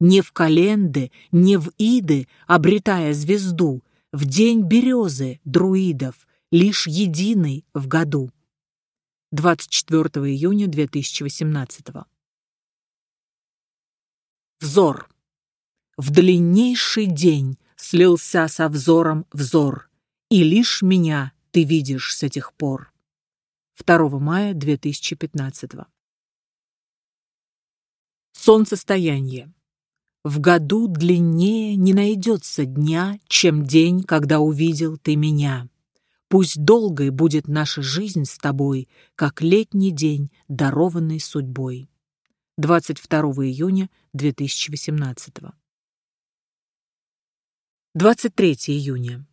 Не в календы, не в иды, обретая звезду, В день березы друидов, лишь единый в году. 24 июня 2018 Взор. В длиннейший день слился со взором взор и лишь меня ты видишь с этих пор. 2 мая 2015 Солнцестояние. В году длиннее не найдется дня, чем день, когда увидел ты меня. Пусть долгой будет наша жизнь с тобой, как летний день, дарованный судьбой. 22 июня 2018 23 июня.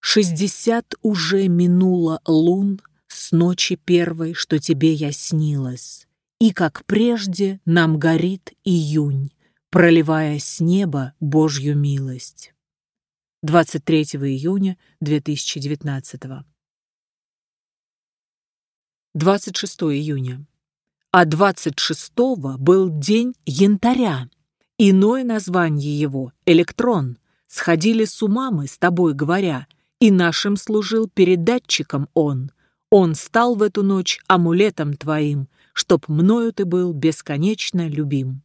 Шестьдесят уже минуло лун с ночи первой, что тебе я снилась, и, как прежде, нам горит июнь, проливая с неба Божью милость. 23 июня 2019 26 июня. А 26 был день янтаря. Иное название его — электрон. Сходили с ума мы, с тобой говоря — и нашим служил передатчиком он. Он стал в эту ночь амулетом твоим, чтоб мною ты был бесконечно любим.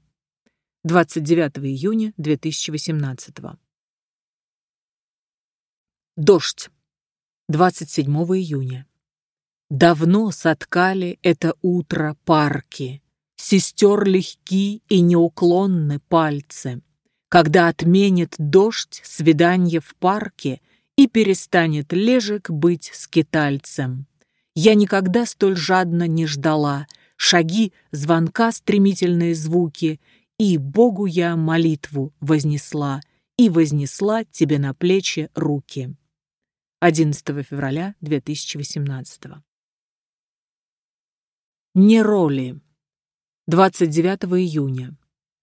29 июня 2018 Дождь. 27 июня. Давно соткали это утро парки, Сестер легки и неуклонны пальцы. Когда отменит дождь свиданье в парке — и перестанет лежек быть скитальцем. Я никогда столь жадно не ждала, шаги, звонка, стремительные звуки, и Богу я молитву вознесла, и вознесла тебе на плечи руки. 11 февраля 2018. Не роли. 29 июня.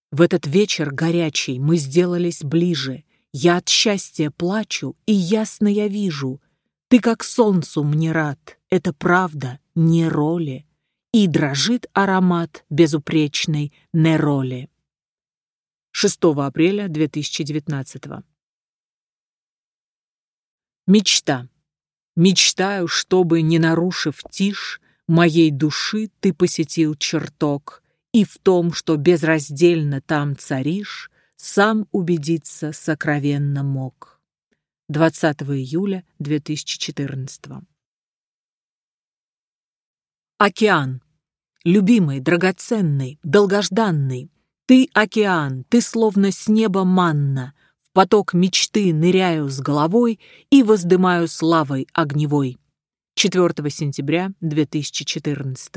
В этот вечер горячий мы сделались ближе. Я от счастья плачу, и ясно я вижу. Ты как солнцу мне рад, это правда, не роли. И дрожит аромат безупречной нероли. 6 апреля 2019 Мечта. Мечтаю, чтобы, не нарушив тишь, Моей души ты посетил чертог, И в том, что безраздельно там царишь, Сам убедиться сокровенно мог. 20 июля 2014 Океан. Любимый, драгоценный, долгожданный. Ты океан, ты словно с неба манна, поток мечты ныряю с головой и воздымаю славой огневой. 4 сентября 2014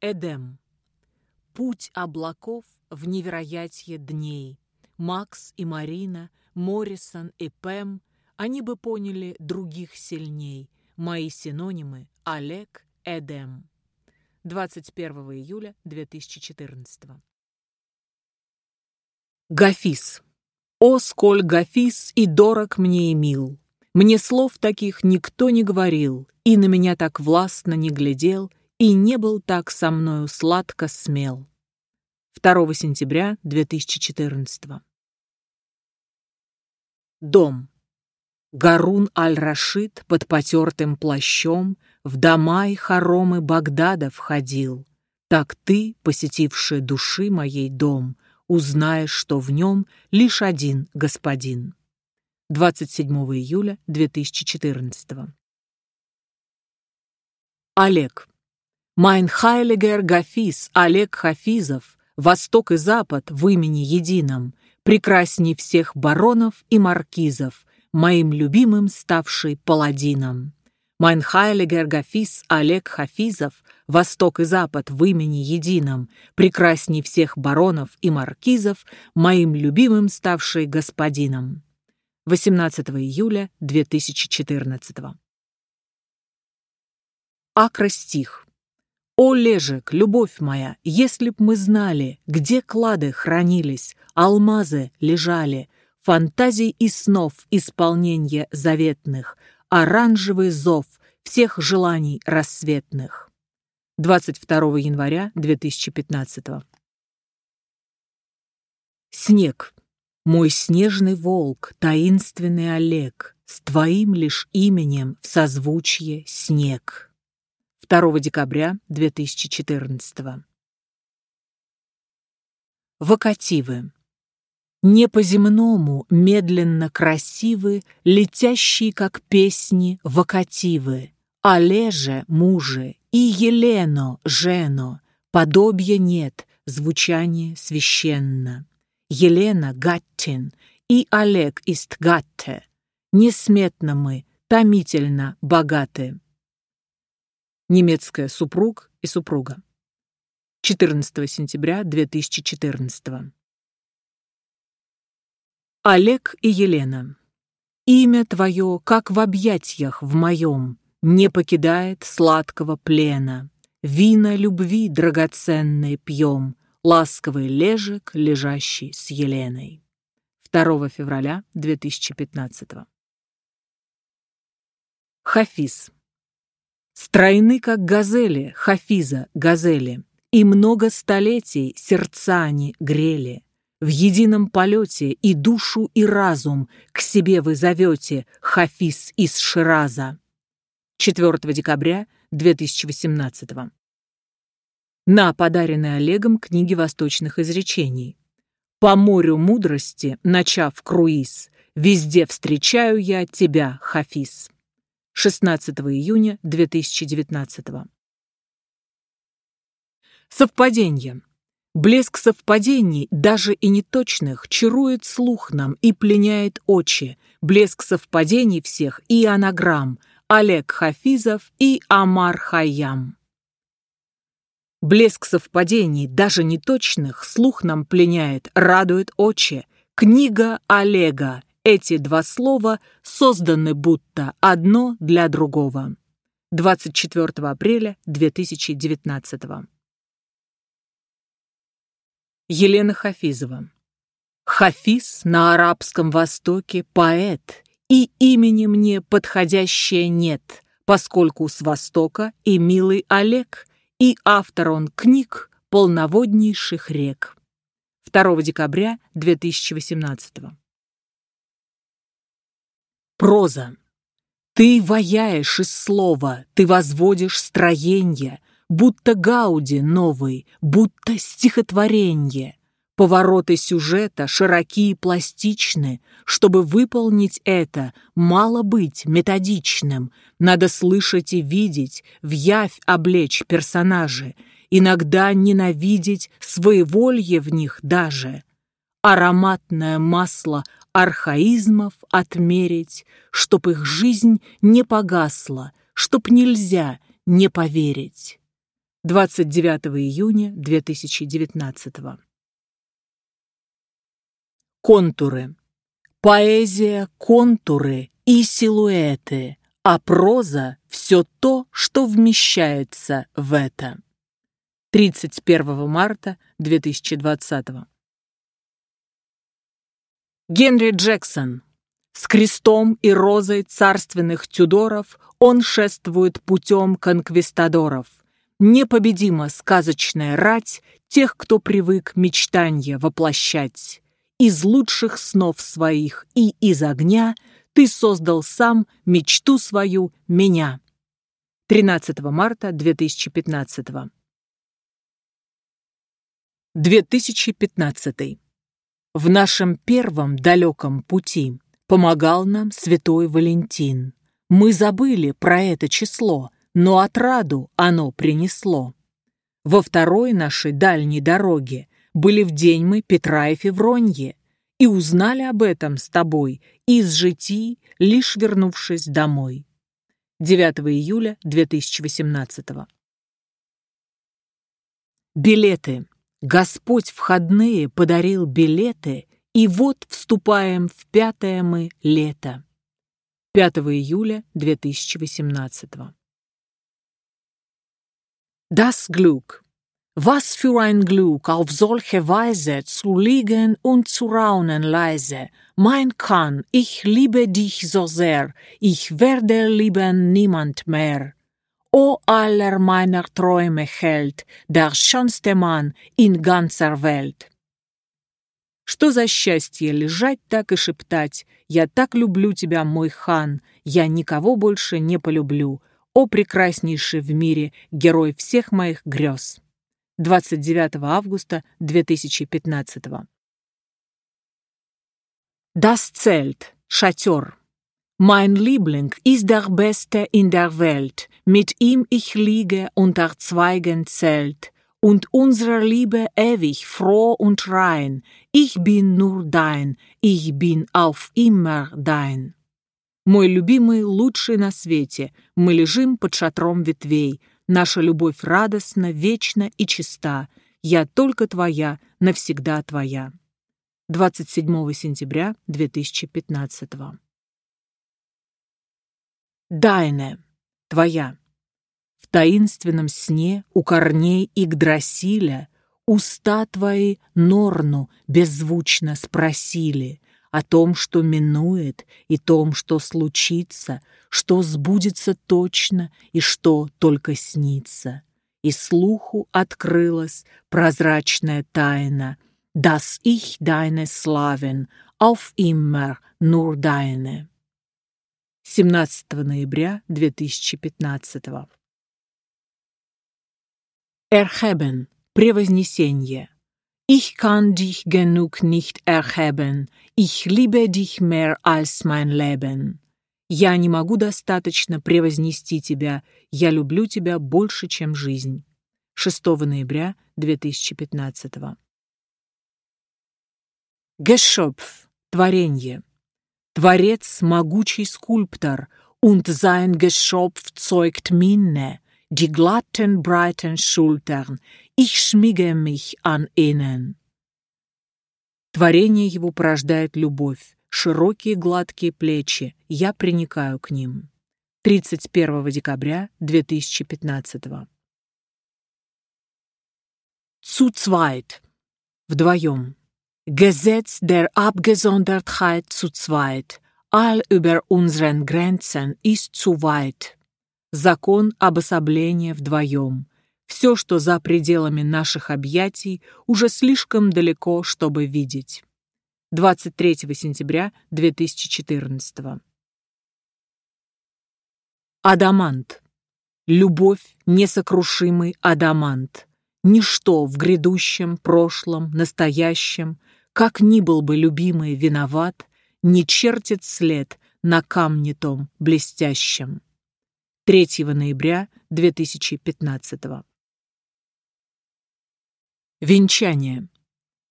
Эдем. Путь облаков в невероятье дней. Макс и Марина, Моррисон и Пэм, они бы поняли других сильней. Мои синонимы – Олег, Эдем. 21 июля 2014 Гафис. О, сколь Гафис и дорог мне и мил! Мне слов таких никто не говорил, И на меня так властно не глядел, И не был так со мною сладко смел. 2 сентября 2014 Дом. Гарун аль-Рашид под потертым плащом В дома и хоромы Багдада входил. Так ты, посетивший души моей дом, узнаешь, что в нем лишь один господин. 27 июля 2014 Олег. Mein heiliger Гафиз, Олег Хафизов, Восток и Запад в имени едином, прекрасней всех баронов и маркизов, моим любимым ставший паладином. Mein heiliger Гафиз Олег Хафизов, Восток и Запад в имени едином, прекрасней всех баронов и маркизов, моим любимым ставший господином. 18 июля 2014 Акростих. О, Лежек, любовь моя, если б мы знали, где клады хранились, алмазы лежали, фантазий и снов исполнения заветных — оранжевый зов всех желаний рассветных. 22 января 2015 Снег. Мой снежный волк, таинственный Олег, с твоим лишь именем в созвучье снег. 2 декабря 2014 Вокативы. Не по-земному, медленно красивы, Летящие, как песни, вокативы. Олеже, муже, и Елено, жено, Подобия нет, звучание священно. Елена — Гаттин, и Олег ист Гатте. Несметно мы, томительно богаты. Немецкая супруг и супруга. 14 сентября 2014 Олег и Елена. Имя твое, как в объятьях в моем, Не покидает сладкого плена. Вина любви драгоценные пьем, Ласковый лежек, лежащий с Еленой. 2 февраля 2015 Хафиз. Стройны, как газели, Хафиза, газели, И много столетий сердца они грели. В едином полете и душу, и разум к себе вы зовете, Хафиз из Шираза. 4 декабря 2018 На подаренной Олегом книге восточных изречений. По морю мудрости, начав круиз, везде встречаю я тебя, Хафиз. 16 июня 2019 Совпадение. Блеск совпадений, даже и неточных, чарует слух нам и пленяет очи. Блеск совпадений всех и анаграмм Олег Хафизов и Амар Хайям. Блеск совпадений, даже неточных, слух нам пленяет, радует очи. Книга Олега, Эти два слова созданы будто одно для другого. 24 апреля 2019 Елена Хафизова Хафиз на Арабском Востоке поэт, и имени мне подходящее нет, поскольку с Востока и милый Олег, и автор он книг полноводнейших рек. 2 декабря 2018 Проза. Ты ваяешь из слова, ты возводишь строенье, будто Гауди новый, будто стихотворенье. Повороты сюжета широки и пластичны. Чтобы выполнить это, мало быть методичным. Надо слышать и видеть, в явь облечь персонажи, иногда ненавидеть своеволье в них даже. Ароматное масло архаизмов отмерить, чтоб их жизнь не погасла, чтоб нельзя не поверить. 29 июня 2019 Контуры. Поэзия — контуры и силуэты, а проза — все то, что вмещается в это. 31 марта 2020 Генри Джексон. С крестом и розой царственных Тюдоров он шествует путем конквистадоров. Непобедима сказочная рать тех, кто привык мечтанья воплощать. Из лучших снов своих и из огня ты создал сам мечту свою меня. 13 марта 2015 2015 В нашем первом далеком пути помогал нам святой Валентин. Мы забыли про это число, но отраду оно принесло. Во второй нашей дальней дороге были в день мы Петра и Февронье, и узнали об этом с тобой из житий, лишь вернувшись домой. 9 июля 2018 Билеты. Господь входные подарил билеты, и вот вступаем в пятое мы лето. 5 июля 2018 Das Glück Was für ein Glück, auf solche Weise zu liegen und zu raunen leise. Mein Kahn, ich liebe dich so sehr, ich werde lieben niemand mehr. O aller meiner Träume Held, der schönste Mann in ganzer Welt. Что за счастье лежать так и шептать «Я так люблю тебя, мой хан, я никого больше не полюблю, о прекраснейший в мире герой всех моих грез». 29 августа 2015 Das Zelt, Шатер. Mein Liebling ist der Beste in der Welt. Mit ihm ich liege unter Zweigen Zelt. Und unsere Liebe ewig froh und rein. Ich bin nur dein, ich bin auf immer dein. Мой любимый лучший на свете. Мы лежим под шатром ветвей. Наша любовь радостна, вечна и чиста. Я только твоя, навсегда твоя. 27 сентября 2015 Дайне, твоя. В таинственном сне у корней Игдрасиля уста твои Норну беззвучно спросили о том, что минует, и том, что случится, что сбудется точно и что только снится. И слуху открылась прозрачная тайна, dass ich deine Slaven auf immer nur deine. 17 ноября 2015 Erheben, превознесение. Ich kann dich genug nicht erheben, ich liebe dich mehr als mein Leben. Я не могу достаточно превознести тебя, я люблю тебя больше, чем жизнь. 6 ноября 2015 Geschöpf, творение. Творец, могучий скульптор, und sein Geschöpf zeugt Minne, die glatten, breiten Schultern, ich schmiege mich an ihnen. Творение его порождает любовь, широкие гладкие плечи, я приникаю к ним. 31 декабря 2015 Zu zweit. Вдвоем. Gesetz der Abgesondertheit zu zweit. All über unseren Grenzen ist zu weit. Закон обособления вдвоем. Все, что за пределами наших объятий, уже слишком далеко, чтобы видеть. 23 сентября 2014 Адамант. Любовь — несокрушимый адамант. Ничто в грядущем, прошлом, настоящем, как ни был бы любимый виноват, не чертит след на камне том блестящем. 3 ноября 2015 Венчание.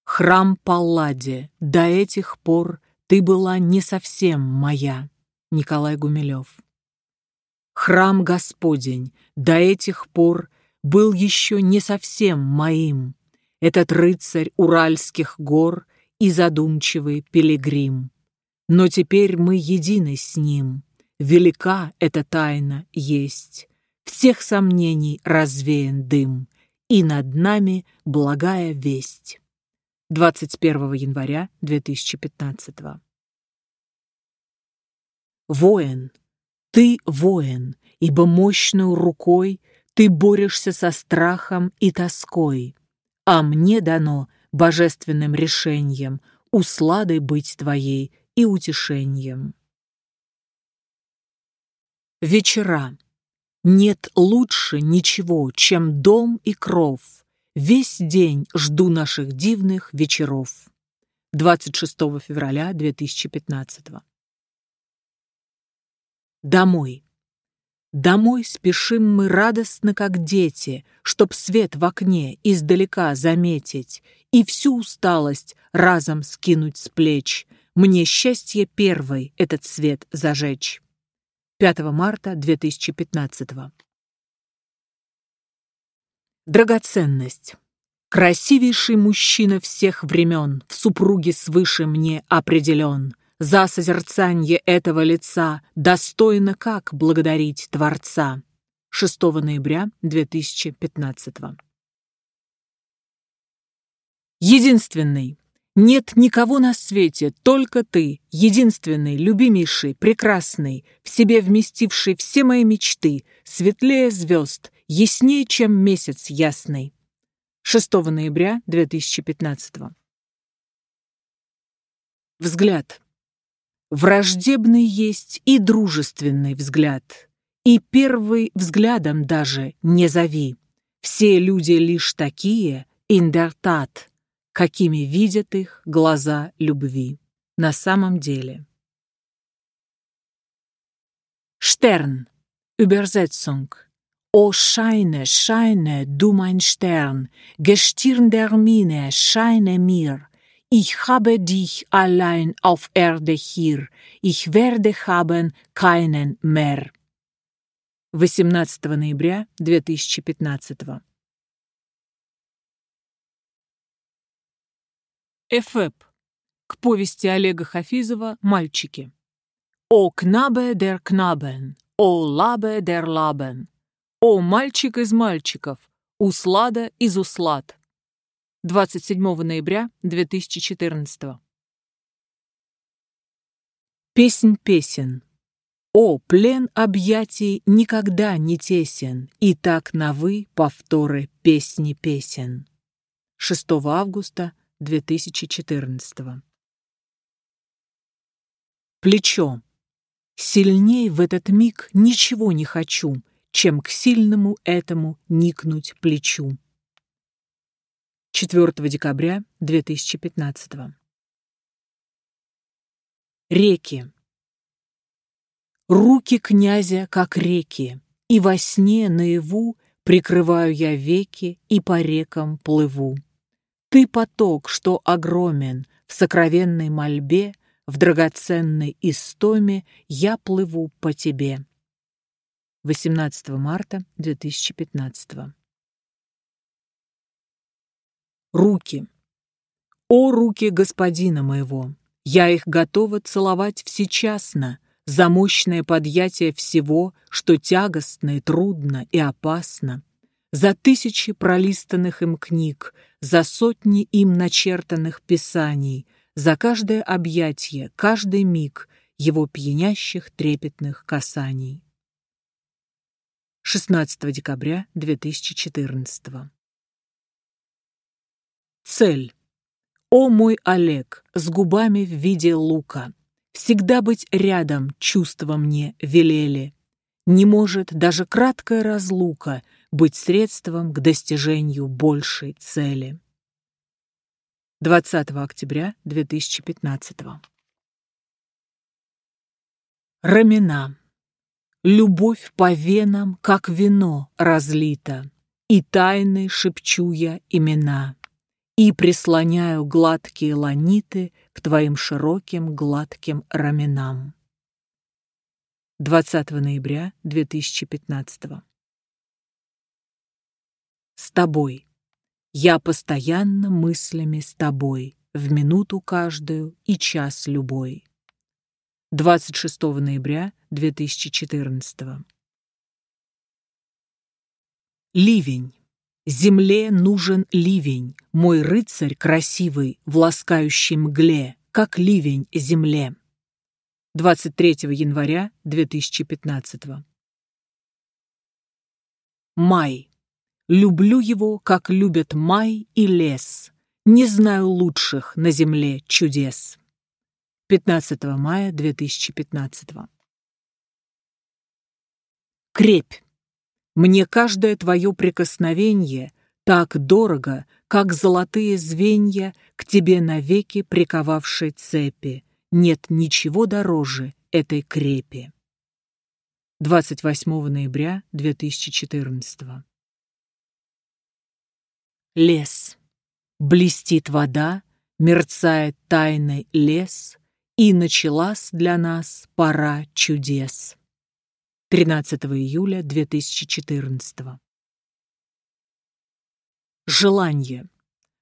Храм Палладе, до этих пор ты была не совсем моя. Николай Гумилев. Храм Господень, до этих пор был еще не совсем моим, этот рыцарь Уральских гор и задумчивый пилигрим. Но теперь мы едины с ним, велика эта тайна есть, всех сомнений развеян дым, и над нами благая весть. 21 января 2015 Воин, ты воин, ибо мощной рукой ты борешься со страхом и тоской, а мне дано божественным решением усладой быть твоей и утешением. Вечера. Нет лучше ничего, чем дом и кров. Весь день жду наших дивных вечеров. 26 февраля 2015 Домой. Домой спешим мы радостно, как дети, Чтоб свет в окне издалека заметить И всю усталость разом скинуть с плеч, Мне счастье первой этот свет зажечь. 5 марта 2015 Драгоценность. Красивейший мужчина всех времен В супруге свыше мне определен — за созерцание этого лица достойно как благодарить Творца. 6 ноября 2015 Единственный. Нет никого на свете, только ты, единственный, любимейший, прекрасный, в себе вместивший все мои мечты, светлее звезд, яснее, чем месяц ясный. 6 ноября 2015 Взгляд. Враждебный есть и дружественный взгляд, и первый взглядом даже не зови. Все люди лишь такие, индертат, какими видят их глаза любви. На самом деле. Штерн. Übersetzung. O scheine, scheine, du mein Stern, Gestirn der Mine, scheine mir, Ich habe dich allein auf Erde hier, ich werde haben keinen mehr. 18 ноября 2015 Эфэп. К повести Олега Хафизова «Мальчики». «О кнабе дер кнабен, о лабе дер лабен, о мальчик из мальчиков, услада из услад, 27 ноября 2014 Песнь песен. О, плен объятий никогда не тесен, И так на вы повторы песни песен. 6 августа 2014 Плечо. Сильней в этот миг ничего не хочу, Чем к сильному этому никнуть плечу. 4 декабря 2015 Реки. Руки князя, как реки, и во сне наяву Прикрываю я веки и по рекам плыву. Ты поток, что огромен, в сокровенной мольбе, В драгоценной истоме я плыву по тебе. 18 марта 2015 руки. О, руки господина моего! Я их готова целовать всечасно, за мощное подъятие всего, что тягостно и трудно и опасно, за тысячи пролистанных им книг, за сотни им начертанных писаний, за каждое объятие, каждый миг его пьянящих трепетных касаний. 16 декабря 2014 Цель. О мой Олег, с губами в виде лука, Всегда быть рядом чувства мне велели. Не может даже краткая разлука быть средством к достижению большей цели. 20 октября 2015 Рамина. Любовь по венам, как вино, разлита, И тайны шепчу я имена и прислоняю гладкие ланиты к твоим широким гладким раменам. 20 ноября 2015 С тобой. Я постоянно мыслями с тобой, в минуту каждую и час любой. 26 ноября 2014 Ливень. Земле нужен ливень, мой рыцарь красивый, в ласкающей мгле, как ливень земле. 23 января 2015 Май. Люблю его, как любят май и лес. Не знаю лучших на земле чудес. 15 мая 2015 Крепь. Мне каждое твое прикосновение так дорого, как золотые звенья к тебе навеки приковавшей цепи. Нет ничего дороже этой крепи. 28 ноября 2014 Лес. Блестит вода, мерцает тайный лес, и началась для нас пора чудес. 13 июля 2014 Желание.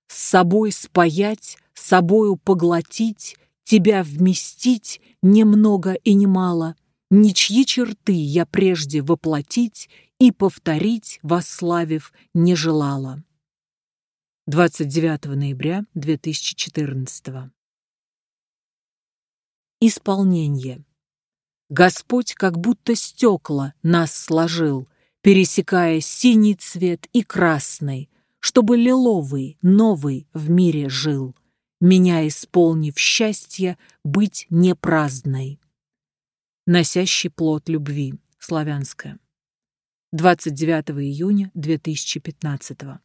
С собой спаять, собою поглотить, тебя вместить немного и немало, ничьи черты я прежде воплотить и повторить, восславив, не желала. 29 ноября 2014 Исполнение. Господь как будто стекла нас сложил, пересекая синий цвет и красный, чтобы лиловый, новый в мире жил, меня исполнив счастье быть непраздной. Носящий плод любви. Славянская. 29 июня 2015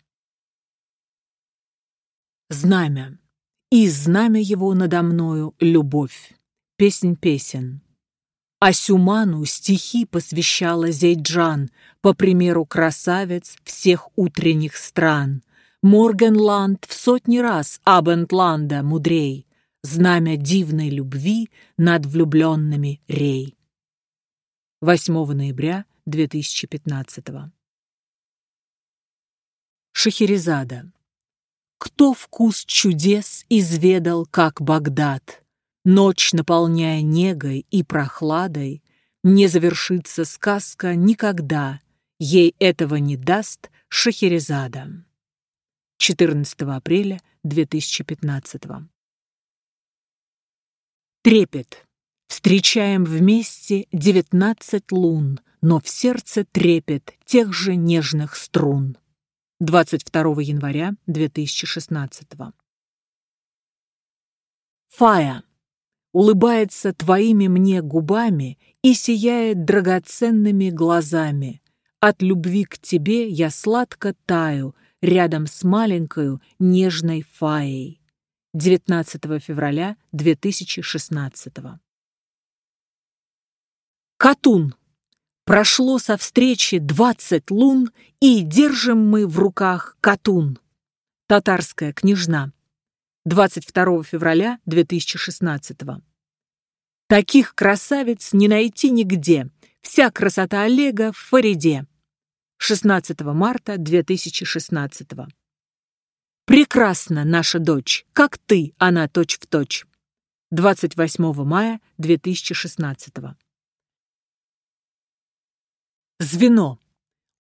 Знамя. И знамя его надо мною — любовь. Песнь песен. Асюману стихи посвящала Зейджан, по примеру красавец всех утренних стран. Моргенланд в сотни раз Абентланда мудрей, знамя дивной любви над влюбленными рей. 8 ноября 2015 Шахерезада. Кто вкус чудес изведал, как Багдад? Ночь, наполняя негой и прохладой, не завершится сказка никогда, ей этого не даст Шахерезада. 14 апреля 2015 Трепет. Встречаем вместе девятнадцать лун, но в сердце трепет тех же нежных струн. 22 января 2016 Фая улыбается твоими мне губами и сияет драгоценными глазами. От любви к тебе я сладко таю рядом с маленькою нежной фаей. 19 февраля 2016 Катун. Прошло со встречи двадцать лун, и держим мы в руках катун. Татарская княжна. 22 февраля 2016 Таких красавиц не найти нигде. Вся красота Олега в Фариде. 16 марта 2016 Прекрасна наша дочь, как ты, она точь-в-точь. 28 мая 2016 Звено.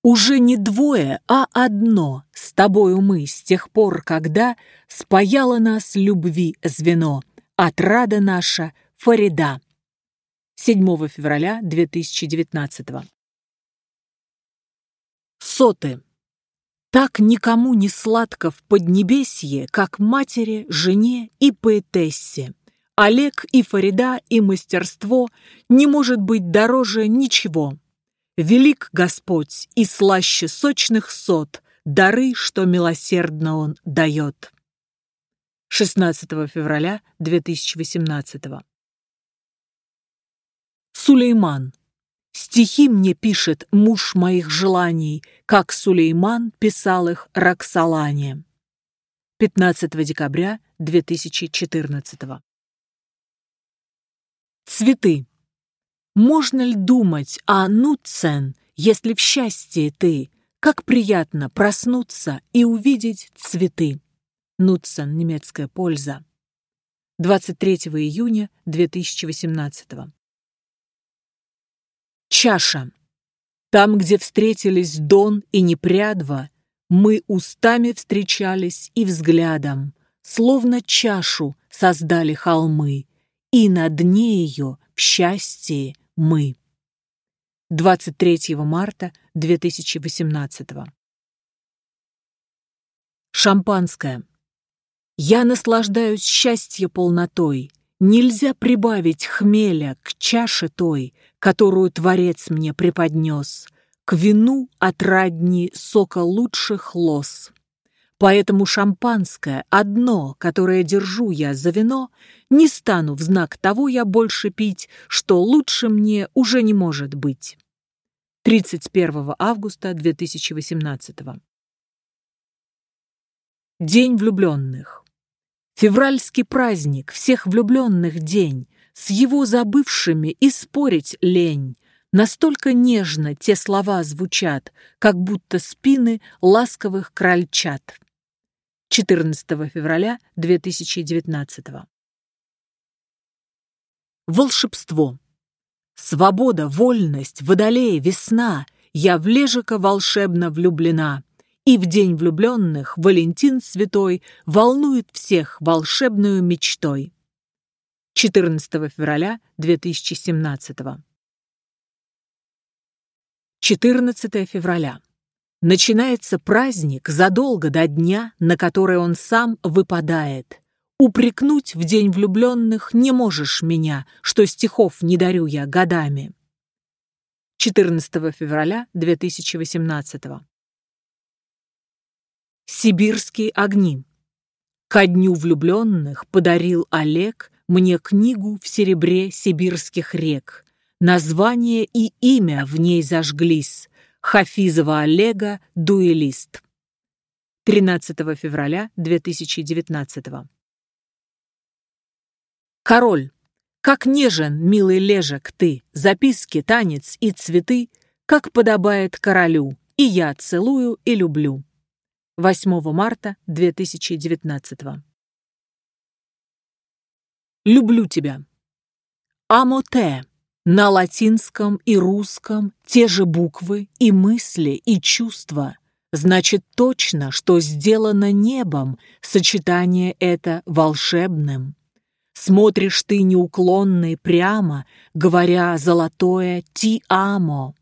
Уже не двое, а одно. С тобою мы с тех пор, когда спаяло нас любви звено. Отрада наша Фарида. 7 февраля 2019 Соты. Так никому не сладко в Поднебесье, как матери, жене и поэтессе. Олег и Фарида и мастерство не может быть дороже ничего. Велик Господь и слаще сочных сот, дары, что милосердно Он дает. 16 февраля 2018 Сулейман. Стихи мне пишет муж моих желаний, как Сулейман писал их Роксолане. 15 декабря 2014 Цветы. Можно ли думать о Нуцен, если в счастье ты? Как приятно проснуться и увидеть цветы. Нуцен, немецкая польза. 23 июня 2018 Чаша. Там, где встретились Дон и Непрядва, мы устами встречались и взглядом, словно чашу создали холмы, и на дне ее в счастье мы. 23 марта 2018 Шампанское. Я наслаждаюсь счастье полнотой. Нельзя прибавить хмеля к чаше той, которую Творец мне преподнес, к вину отрадни сока лучших лос. Поэтому шампанское, одно, которое держу я за вино, не стану в знак того я больше пить, что лучше мне уже не может быть. 31 августа 2018 День влюбленных. Февральский праздник, всех влюбленных день, с его забывшими и спорить лень. Настолько нежно те слова звучат, как будто спины ласковых крольчат. 14 февраля 2019 Волшебство. Свобода, вольность, водолея, весна. Я в лежика волшебно влюблена. И в день влюбленных Валентин Святой волнует всех волшебную мечтой. 14 февраля 2017 14 февраля. Начинается праздник задолго до дня, на который он сам выпадает. Упрекнуть в день влюбленных не можешь меня, что стихов не дарю я годами. 14 февраля 2018 Сибирские огни. Ко дню влюбленных подарил Олег мне книгу в серебре сибирских рек. Название и имя в ней зажглись, Хафизова Олега «Дуэлист». 13 февраля 2019 Король, как нежен, милый лежек, ты, записки, танец и цветы, как подобает королю, и я целую и люблю. 8 марта 2019 Люблю тебя. Амоте. На латинском и русском те же буквы и мысли, и чувства. Значит точно, что сделано небом, сочетание это волшебным. Смотришь ты неуклонно прямо, говоря золотое «ти амо».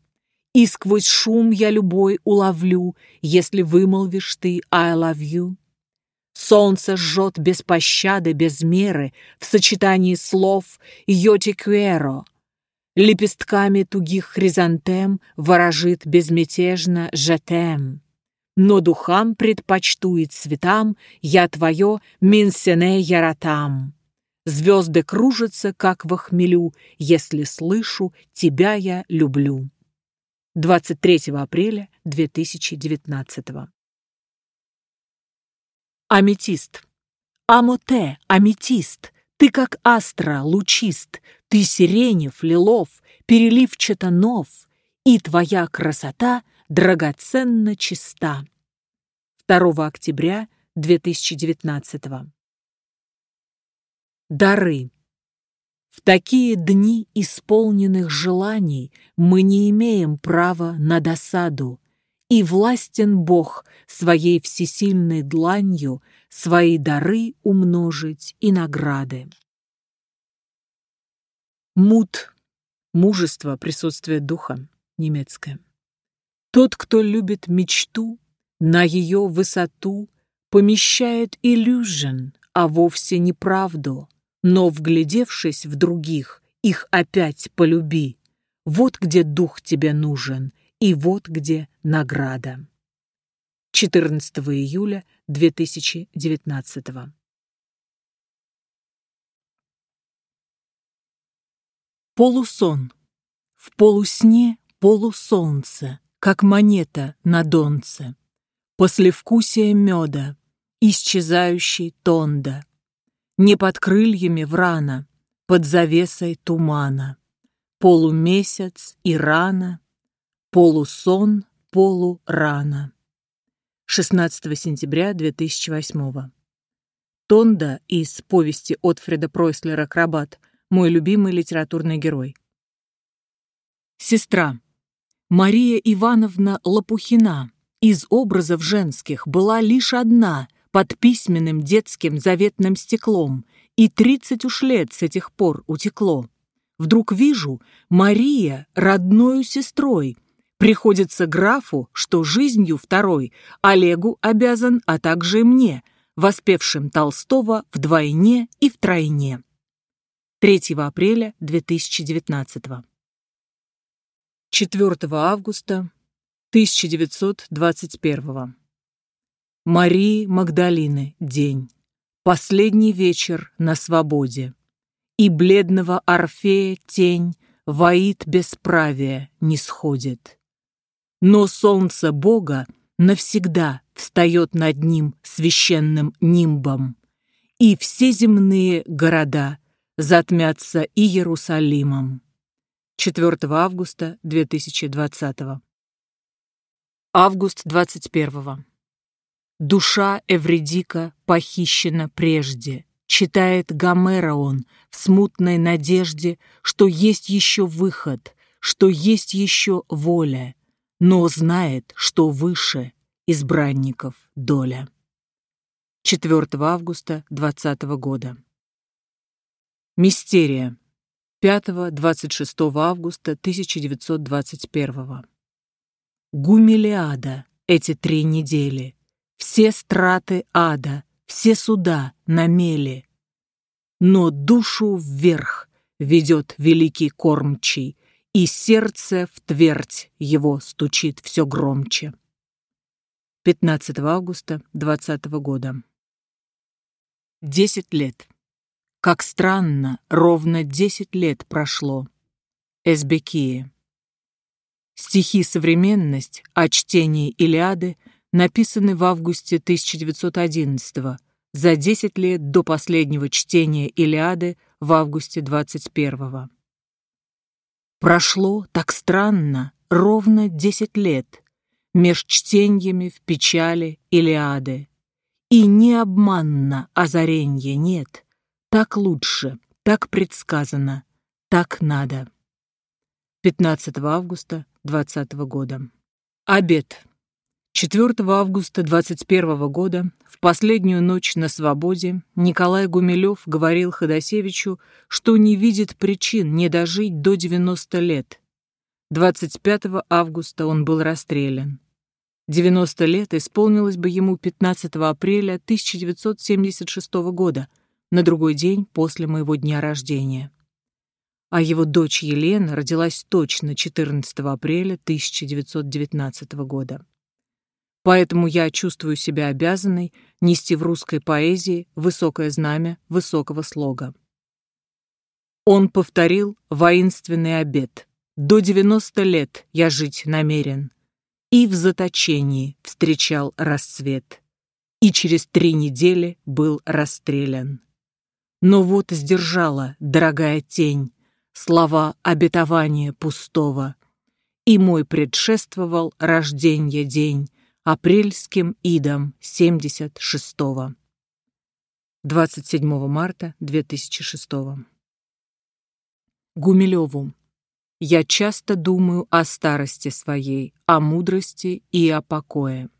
И сквозь шум я любой уловлю, если вымолвишь ты «I love you». Солнце жжет без пощады, без меры, в сочетании слов «йоти куэро», Лепестками тугих хризантем ворожит безмятежно жатем. Но духам предпочту и цветам я твое минсене яратам. Звезды кружатся, как в хмелю, если слышу, тебя я люблю. 23 апреля 2019 Аметист. Амоте, аметист, ты как астра, лучист, ты сиренев, лилов, переливчато нов, и твоя красота драгоценно чиста. 2 октября 2019 Дары. В такие дни исполненных желаний мы не имеем права на досаду, и властен Бог своей всесильной дланью свои дары умножить и награды. Мут. Мужество, присутствие духа. Немецкое. Тот, кто любит мечту, на ее высоту помещает иллюжен, а вовсе не правду, но, вглядевшись в других, их опять полюби. Вот где дух тебе нужен, и вот где награда. 14 июля 2019 Полусон. В полусне полусолнце, как монета на донце. Послевкусие меда, исчезающий тонда. Не под крыльями врана, под завесой тумана. Полумесяц и рана, полусон, полурана. 16 сентября 2008 Тонда из повести Отфреда Пройслера «Акробат» мой любимый литературный герой. Сестра. Мария Ивановна Лопухина из образов женских была лишь одна под письменным детским заветным стеклом, и тридцать уж лет с этих пор утекло. Вдруг вижу, Мария родною сестрой — Приходится графу, что жизнью второй Олегу обязан, а также и мне, воспевшим Толстого вдвойне и втройне. 3 апреля 2019 4 августа 1921 Марии Магдалины день. Последний вечер на свободе. И бледного Орфея тень воит бесправия не сходит. Но солнце Бога навсегда встает над ним священным нимбом, и все земные города затмятся Иерусалимом. 4 августа 2020 Август 21 Душа Эвредика похищена прежде. Читает Гомера он в смутной надежде, что есть еще выход, что есть еще воля, но знает, что выше избранников доля. 4 августа 20 года. Мистерия. 5-26 августа 1921. Гумилиада эти три недели. Все страты ада, все суда на мели. Но душу вверх ведет великий кормчий, и сердце в твердь его стучит все громче. 15 августа 20 года. Десять лет. Как странно, ровно десять лет прошло. Эсбекия. Стихи «Современность» о чтении Илиады написаны в августе 1911 за 10 лет до последнего чтения Илиады в августе 21 -го. Прошло так странно ровно десять лет меж чтеньями в печали Илиады. И не обманно озаренье нет. Так лучше, так предсказано, так надо. 15 августа 20 года. Обед. 4 августа 21 года, в последнюю ночь на свободе, Николай Гумилев говорил Ходосевичу, что не видит причин не дожить до 90 лет. 25 августа он был расстрелян. 90 лет исполнилось бы ему 15 апреля 1976 года, на другой день после моего дня рождения. А его дочь Елена родилась точно 14 апреля 1919 года. Поэтому я чувствую себя обязанной нести в русской поэзии высокое знамя высокого слога. Он повторил воинственный обет. До 90 лет я жить намерен. И в заточении встречал расцвет. И через три недели был расстрелян. Но вот сдержала, дорогая тень, слова обетования пустого. И мой предшествовал рожденье день, апрельским идом 76-го. 27 марта 2006 Гумилеву. Я часто думаю о старости своей, о мудрости и о покое.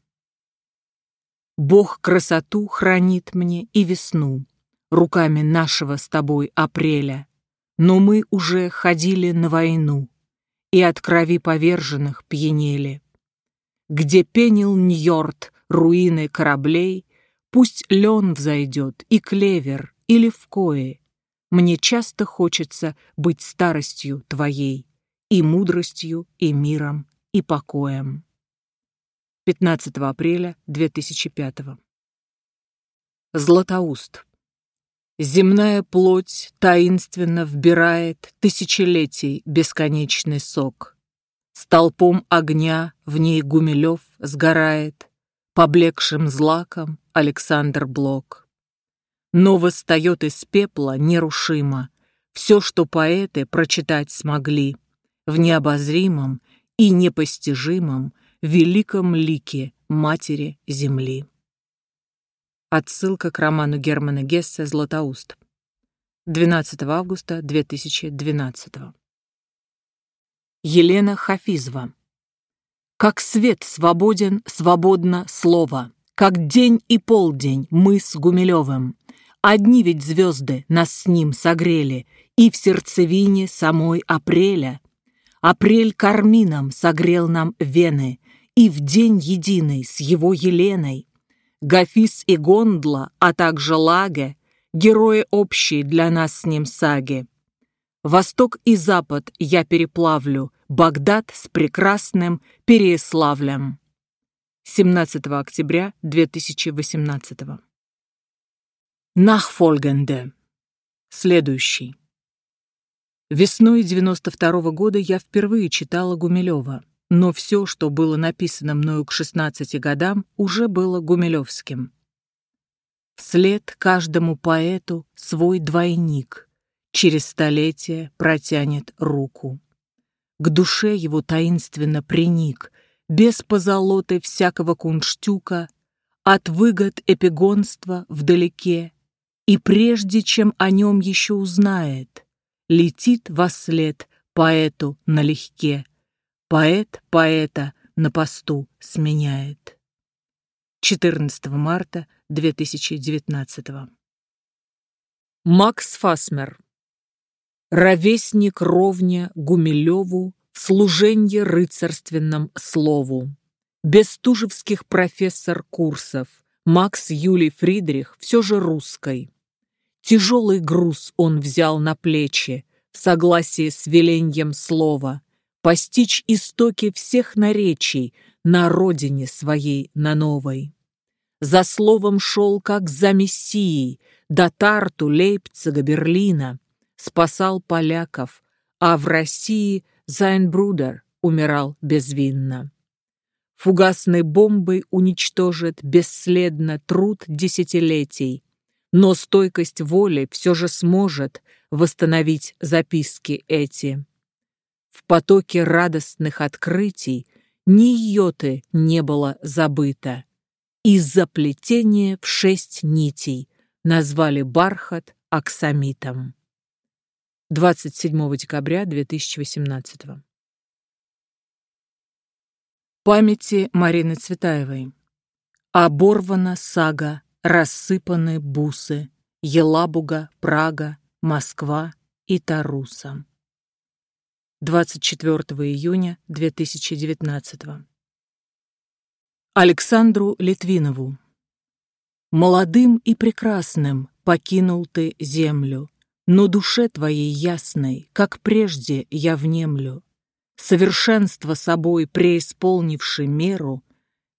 Бог красоту хранит мне и весну, руками нашего с тобой апреля. Но мы уже ходили на войну и от крови поверженных пьянели. Где пенил Ньорд руины кораблей, пусть лен взойдет и клевер, или в кое. Мне часто хочется быть старостью твоей, и мудростью, и миром, и покоем. 15 апреля 2005 Златоуст. Земная плоть таинственно вбирает Тысячелетий бесконечный сок. Столпом огня в ней Гумилев сгорает, Поблекшим злаком Александр Блок. Но восстает из пепла нерушимо Все, что поэты прочитать смогли В необозримом и непостижимом великом лике Матери Земли. Отсылка к роману Германа Гессе «Златоуст». 12 августа 2012. Елена Хафизова. Как свет свободен, свободно слово, Как день и полдень мы с Гумилевым. Одни ведь звезды нас с ним согрели, И в сердцевине самой апреля. Апрель кармином согрел нам вены, и в день единый с его Еленой. Гафис и Гондла, а также Лаге, герои общие для нас с ним саги. Восток и запад я переплавлю, Багдад с прекрасным Переяславлем. 17 октября 2018 Нахфольгенде. Следующий. Весной 92 -го года я впервые читала Гумилева. Но все, что было написано мною к 16 годам, уже было гумилевским. Вслед каждому поэту свой двойник через столетия протянет руку. К душе его таинственно приник, без позолоты всякого кунштюка, от выгод эпигонства вдалеке, и прежде чем о нем еще узнает, летит во след поэту налегке, Поэт поэта на посту сменяет. 14 марта 2019 Макс Фасмер Ровесник ровня Гумилеву в служенье рыцарственном слову. Бестужевских профессор курсов, Макс Юлий Фридрих все же русской. Тяжелый груз он взял на плечи, в согласии с веленьем слова, постичь истоки всех наречий на родине своей, на новой. За словом шел, как за мессией, до Тарту, Лейпцига, Берлина, спасал поляков, а в России Зайнбрудер умирал безвинно. Фугасной бомбой уничтожит бесследно труд десятилетий, но стойкость воли все же сможет восстановить записки эти. В потоке радостных открытий ни йоты не было забыто. Из-за плетения в шесть нитей назвали бархат аксамитом. 27 декабря 2018 Памяти Марины Цветаевой. Оборвана сага, рассыпаны бусы, Елабуга, Прага, Москва и Таруса. 24 июня 2019 Александру Литвинову Молодым и прекрасным покинул ты землю, Но душе твоей ясной, как прежде, я внемлю. Совершенство собой преисполнивши меру,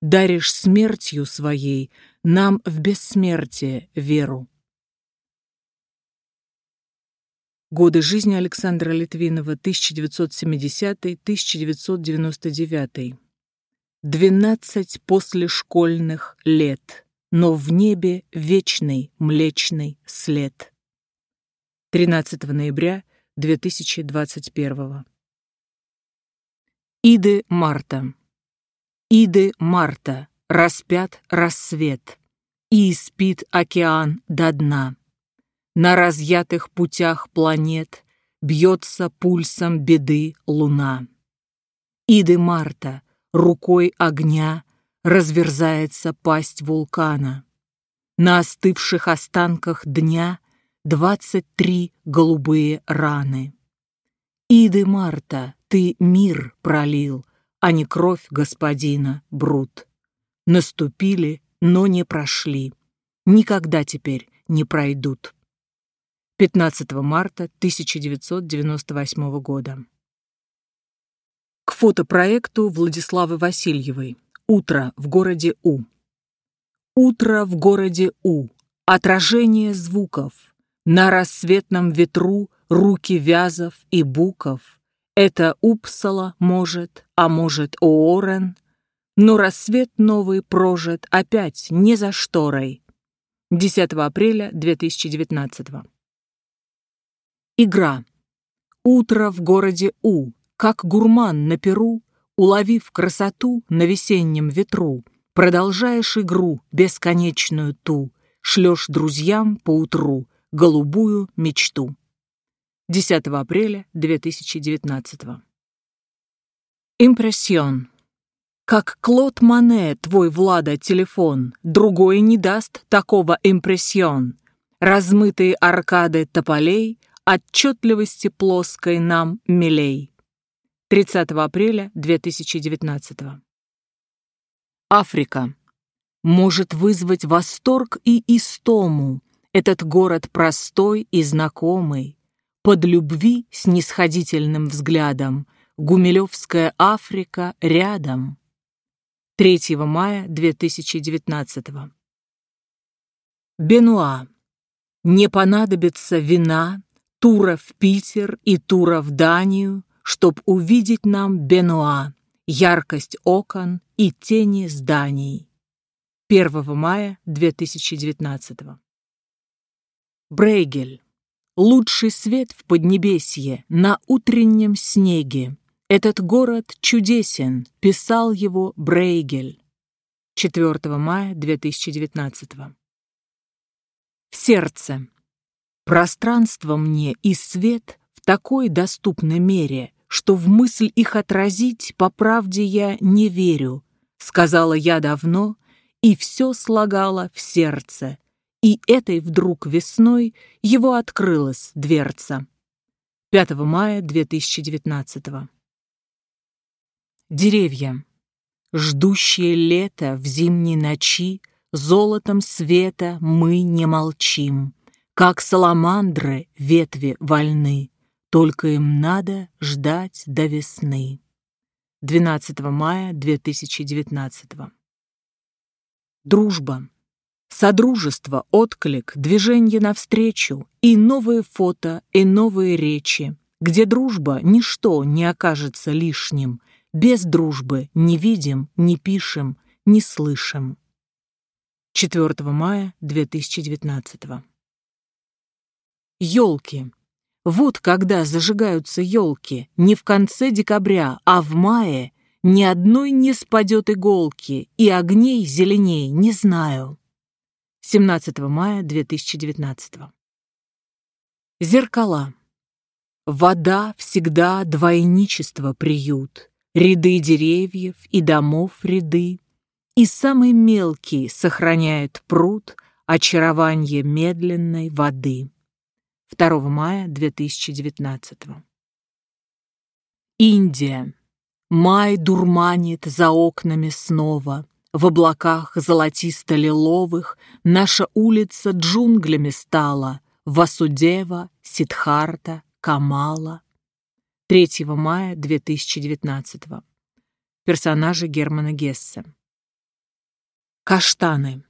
Даришь смертью своей нам в бессмертие веру. Годы жизни Александра Литвинова 1970-1999. Двенадцать послешкольных лет, но в небе вечный млечный след. 13 ноября 2021. Иды Марта. Иды Марта, распят рассвет, и спит океан до дна. На разъятых путях планет бьется пульсом беды луна. Иды Марта, рукой огня, разверзается пасть вулкана. На остывших останках дня двадцать три голубые раны. Иды Марта, ты мир пролил, а не кровь господина Брут. Наступили, но не прошли. Никогда теперь не пройдут. 15 марта 1998 года. К фотопроекту Владиславы Васильевой. Утро в городе У. Утро в городе У. Отражение звуков. На рассветном ветру руки вязов и буков. Это Упсала, может, а может, Оорен. Но рассвет новый прожит опять не за шторой. 10 апреля 2019 Игра. Утро в городе У. Как гурман на перу, уловив красоту на весеннем ветру, продолжаешь игру бесконечную ту, шлешь друзьям поутру голубую мечту. 10 апреля 2019 Импрессион. Как Клод Мане, твой Влада телефон, другой не даст такого импрессион. Размытые аркады тополей, отчетливости плоской нам милей. 30 апреля 2019 Африка. Может вызвать восторг и истому этот город простой и знакомый. Под любви с нисходительным взглядом Гумилевская Африка рядом. 3 мая 2019 Бенуа. Не понадобится вина, тура в Питер и тура в Данию, чтоб увидеть нам Бенуа, яркость окон и тени зданий. 1 мая 2019 Брейгель. Лучший свет в Поднебесье на утреннем снеге. Этот город чудесен, писал его Брейгель. 4 мая 2019 В сердце. Пространство мне и свет в такой доступной мере, что в мысль их отразить, по правде я не верю, сказала я давно, и все слагала в сердце, и этой вдруг весной его открылась дверца. 5 мая 2019 Деревья, ждущие лето в зимней ночи, золотом света мы не молчим, как саламандры ветви вольны, только им надо ждать до весны. 12 мая 2019 Дружба. Содружество, отклик, движение навстречу и новые фото, и новые речи, где дружба ничто не окажется лишним, без дружбы не видим, не пишем, не слышим. 4 мая 2019 Ёлки. Вот когда зажигаются елки, не в конце декабря, а в мае, ни одной не спадет иголки, и огней зеленей не знаю. 17 мая 2019 Зеркала. Вода всегда двойничество приют, ряды деревьев и домов ряды, и самый мелкий сохраняет пруд очарование медленной воды. 2 мая 2019 Индия. Май дурманит за окнами снова. В облаках золотисто-лиловых Наша улица джунглями стала. Васудева, Сидхарта, Камала. 3 мая 2019 Персонажи Германа Гессе. Каштаны.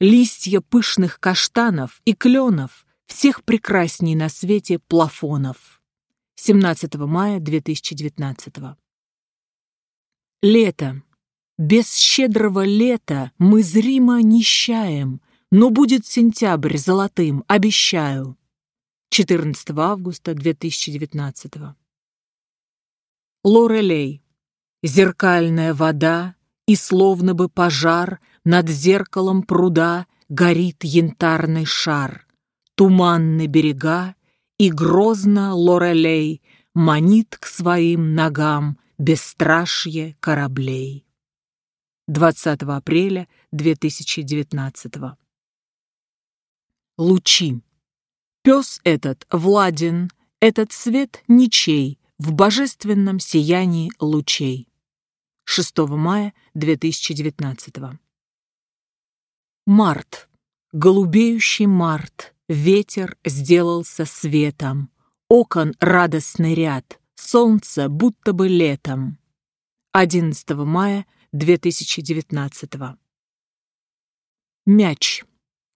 Листья пышных каштанов и кленов всех прекрасней на свете плафонов. 17 мая 2019 Лето. Без щедрого лета мы зримо нищаем, но будет сентябрь золотым, обещаю. 14 августа 2019 Лорелей. Зеркальная вода, и словно бы пожар над зеркалом пруда горит янтарный шар туманны берега, И грозно Лорелей манит к своим ногам бесстрашье кораблей. 20 апреля 2019 Лучи. Пес этот Владин, этот свет ничей в божественном сиянии лучей. 6 мая 2019 Март. Голубеющий март. Ветер сделался светом. Окон радостный ряд. Солнце будто бы летом. 11 мая 2019 Мяч.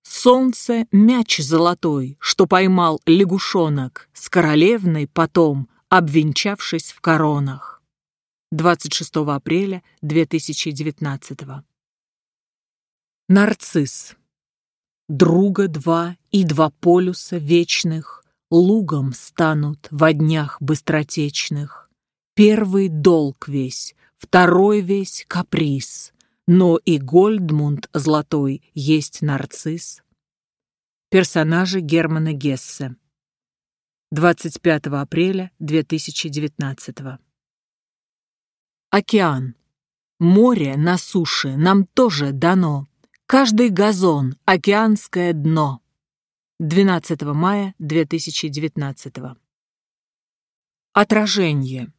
Солнце — мяч золотой, что поймал лягушонок, с королевной потом, обвенчавшись в коронах. 26 апреля 2019 Нарцисс. Друга два и два полюса вечных Лугом станут во днях быстротечных. Первый долг весь, второй весь каприз, но и Гольдмунд золотой есть нарцисс. Персонажи Германа Гессе. 25 апреля 2019 Океан. Море на суше нам тоже дано. Каждый газон — океанское дно. 12 мая 2019 Отражение.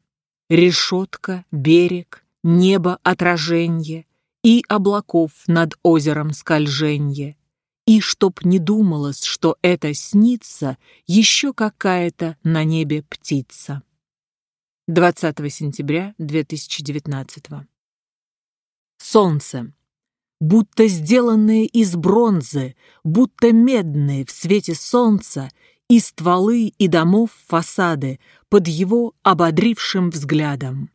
Решетка, берег, небо отраженье И облаков над озером скольженье. И чтоб не думалось, что это снится, Еще какая-то на небе птица. 20 сентября 2019 Солнце. Будто сделанные из бронзы, будто медные в свете солнца, и стволы, и домов фасады под его ободрившим взглядом.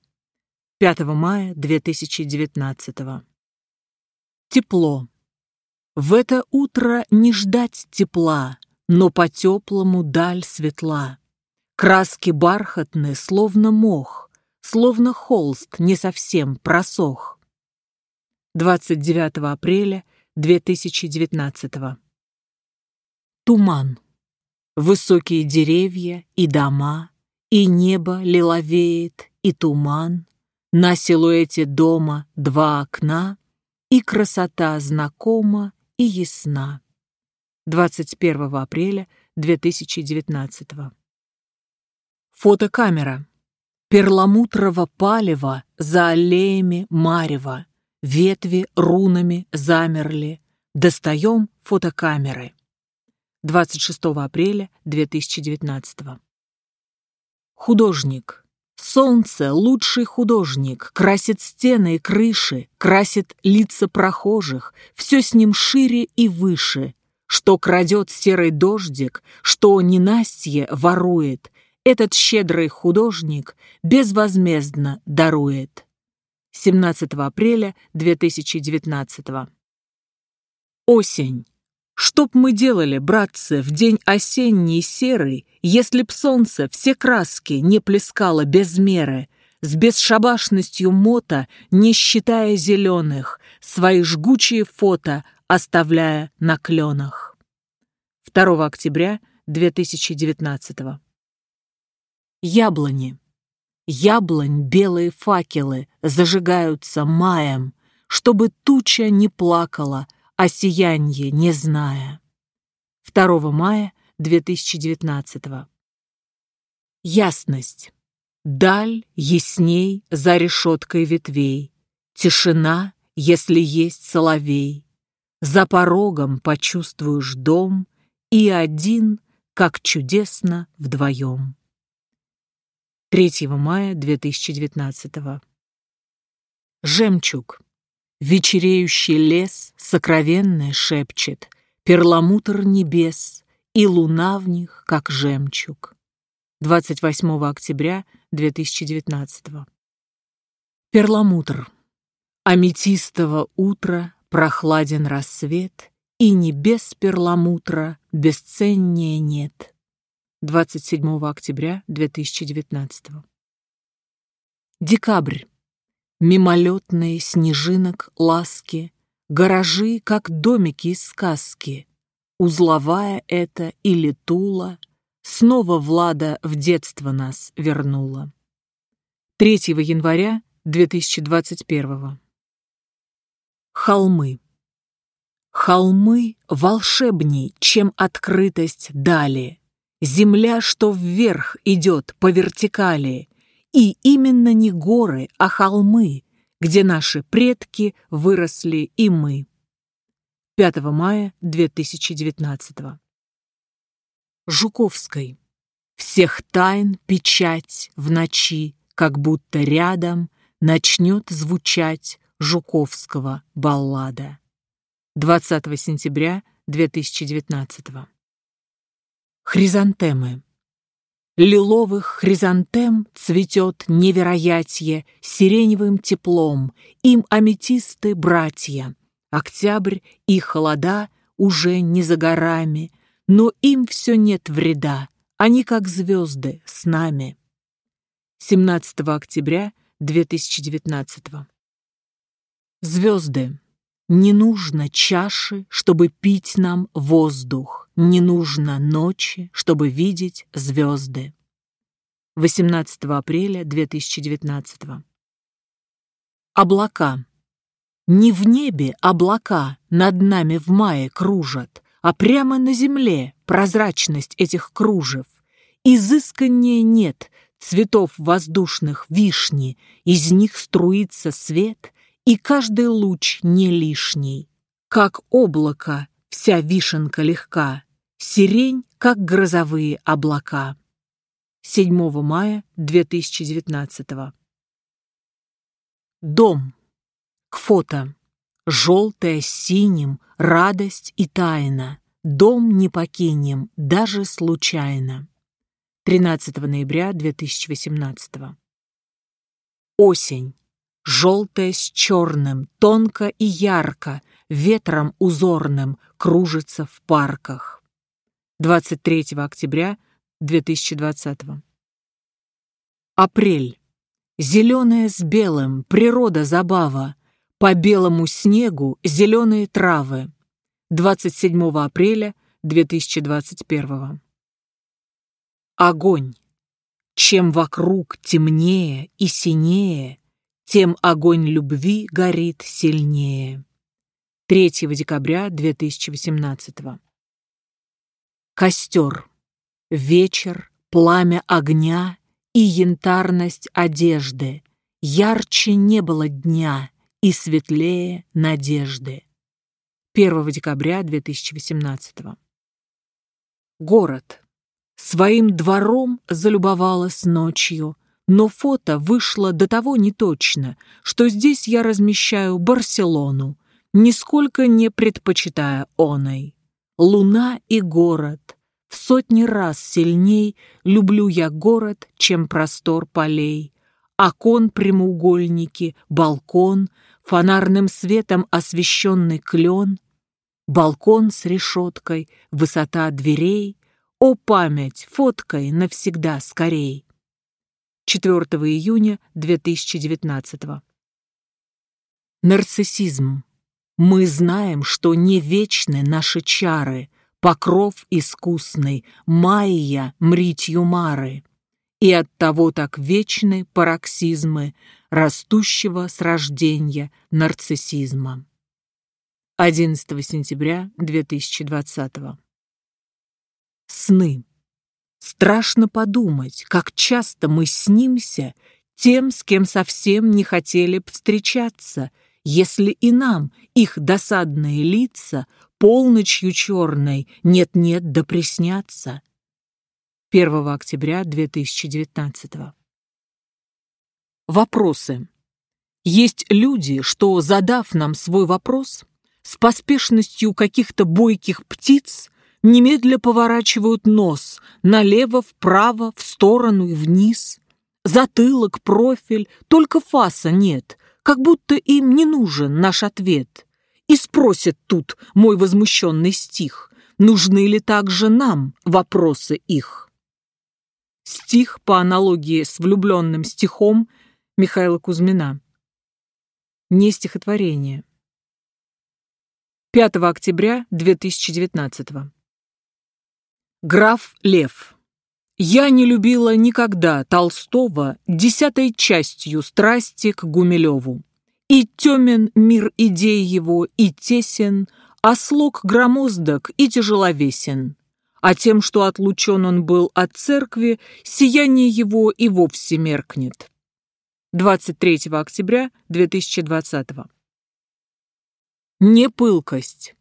5 мая 2019 Тепло. В это утро не ждать тепла, но по-теплому даль светла. Краски бархатные, словно мох, словно холст не совсем просох. 29 апреля 2019 Туман. Высокие деревья и дома, и небо лиловеет, и туман. На силуэте дома два окна, и красота знакома и ясна. 21 апреля 2019 Фотокамера. Перламутрово палево за аллеями марева. Ветви рунами замерли. Достаем фотокамеры. 26 апреля 2019 Художник. Солнце — лучший художник, красит стены и крыши, красит лица прохожих, все с ним шире и выше. Что крадет серый дождик, что ненастье ворует, этот щедрый художник безвозмездно дарует. 17 апреля 2019 Осень. Чтоб мы делали, братцы, в день осенний серый, если б солнце все краски не плескало без меры, с бесшабашностью мота, не считая зеленых, свои жгучие фото оставляя на кленах. 2 октября 2019 Яблони. Яблонь белые факелы зажигаются маем, чтобы туча не плакала, а сиянье не зная. 2 мая 2019 Ясность. Даль ясней за решеткой ветвей. Тишина, если есть соловей. За порогом почувствуешь дом, И один, как чудесно вдвоем. 3 мая 2019 Жемчуг. Вечереющий лес сокровенное шепчет, Перламутр небес, и луна в них, как жемчуг. 28 октября 2019 Перламутр. Аметистово утро, прохладен рассвет, И небес перламутра бесценнее нет. 27 октября 2019. Декабрь. Мимолетные снежинок ласки, Гаражи, как домики из сказки, Узловая это или Тула, снова Влада в детство нас вернула. 3 января 2021 Холмы. Холмы волшебней, чем открытость дали. Земля, что вверх идет по вертикали. И именно не горы, а холмы, где наши предки выросли и мы. 5 мая 2019 Жуковской. Всех тайн печать в ночи, как будто рядом начнет звучать Жуковского баллада. 20 сентября 2019 Хризантемы. Лиловых хризантем цветет невероятье сиреневым теплом, им аметисты братья. Октябрь и холода уже не за горами, но им все нет вреда, они как звезды с нами. 17 октября 2019 Звезды. Не нужно чаши, чтобы пить нам воздух. Не нужно ночи, чтобы видеть звезды. 18 апреля 2019 Облака. Не в небе облака над нами в мае кружат, а прямо на земле прозрачность этих кружев. Изысканнее нет цветов воздушных вишни, из них струится свет, и каждый луч не лишний. Как облако, вся вишенка легка, сирень, как грозовые облака. 7 мая 2019 Дом. К фото. Желтое с синим, радость и тайна. Дом не покинем, даже случайно. 13 ноября 2018 Осень. Желтое с черным, тонко и ярко, ветром узорным кружится в парках. 23 октября 2020. Апрель. Зеленое с белым, природа забава. По белому снегу зеленые травы. 27 апреля 2021. Огонь. Чем вокруг темнее и синее, тем огонь любви горит сильнее. 3 декабря 2018 Костер. Вечер, пламя огня и янтарность одежды. Ярче не было дня и светлее надежды. 1 декабря 2018 Город. Своим двором залюбовалась ночью, но фото вышло до того неточно, что здесь я размещаю Барселону, нисколько не предпочитая оной. Луна и город. В сотни раз сильней люблю я город, чем простор полей. Окон прямоугольники, балкон, фонарным светом освещенный клен, балкон с решеткой, высота дверей. О, память, фоткой навсегда скорей. 4 июня 2019 Нарциссизм. Мы знаем, что не вечны наши чары, покров искусный, майя мритью мары, и оттого так вечны пароксизмы растущего с рождения нарциссизма. 11 сентября 2020 Сны. Страшно подумать, как часто мы снимся тем, с кем совсем не хотели б встречаться, если и нам их досадные лица полночью черной нет-нет да приснятся. 1 октября 2019 Вопросы. Есть люди, что, задав нам свой вопрос, с поспешностью каких-то бойких птиц немедля поворачивают нос налево, вправо, в сторону и вниз. Затылок, профиль, только фаса нет, как будто им не нужен наш ответ. И спросят тут мой возмущенный стих, нужны ли также нам вопросы их. Стих по аналогии с влюбленным стихом Михаила Кузьмина. Не стихотворение. 5 октября 2019 Граф Лев. Я не любила никогда Толстого десятой частью страсти к Гумилеву. И темен мир идей его, и тесен, а слог громоздок и тяжеловесен. А тем, что отлучен он был от церкви, сияние его и вовсе меркнет. 23 октября 2020 Непылкость.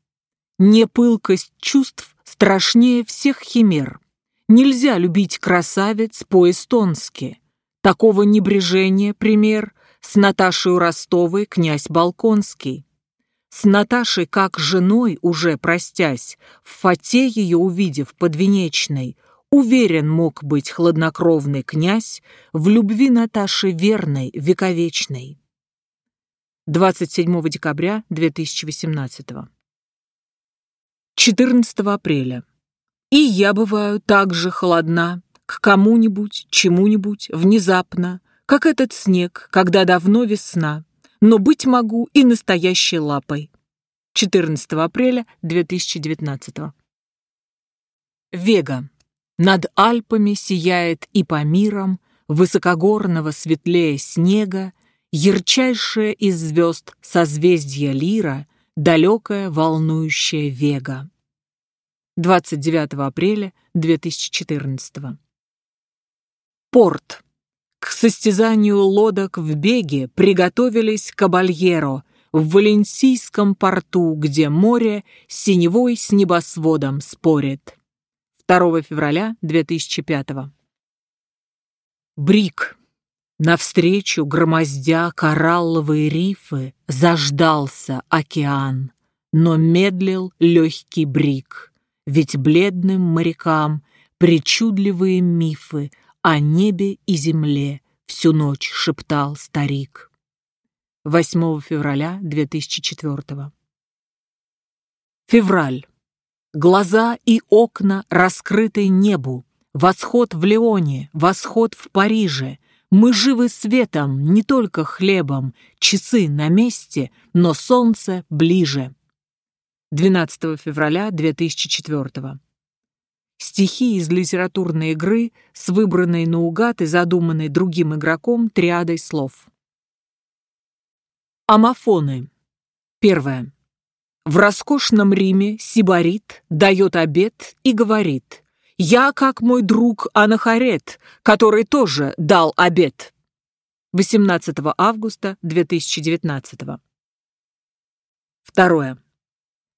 Непылкость чувств страшнее всех химер. Нельзя любить красавец по-эстонски. Такого небрежения пример с Наташей Ростовой князь Балконский. С Наташей, как женой, уже простясь, в фате ее увидев подвенечной, уверен мог быть хладнокровный князь в любви Наташи верной, вековечной. 27 декабря 2018 14 апреля. И я бываю так же холодна к кому-нибудь, чему-нибудь, внезапно, как этот снег, когда давно весна, но быть могу и настоящей лапой. 14 апреля 2019 Вега. Над Альпами сияет и по мирам высокогорного светлее снега, ярчайшее из звезд созвездия Лира, далекая волнующая Вега. 29 апреля 2014 Порт. К состязанию лодок в беге приготовились кабальеро в Валенсийском порту, где море синевой с небосводом спорит. 2 февраля 2005 Брик. Навстречу, громоздя коралловые рифы, заждался океан, но медлил легкий брик, ведь бледным морякам причудливые мифы о небе и земле всю ночь шептал старик. 8 февраля 2004 Февраль. Глаза и окна раскрыты небу, восход в Леоне, восход в Париже. Мы живы светом, не только хлебом, часы на месте, но солнце ближе. 12 февраля 2004 Стихи из литературной игры с выбранной наугад и задуманной другим игроком триадой слов. Амофоны. Первое. В роскошном Риме Сибарит дает обед и говорит «Я, как мой друг Анахарет, который тоже дал обед». 18 августа 2019. Второе.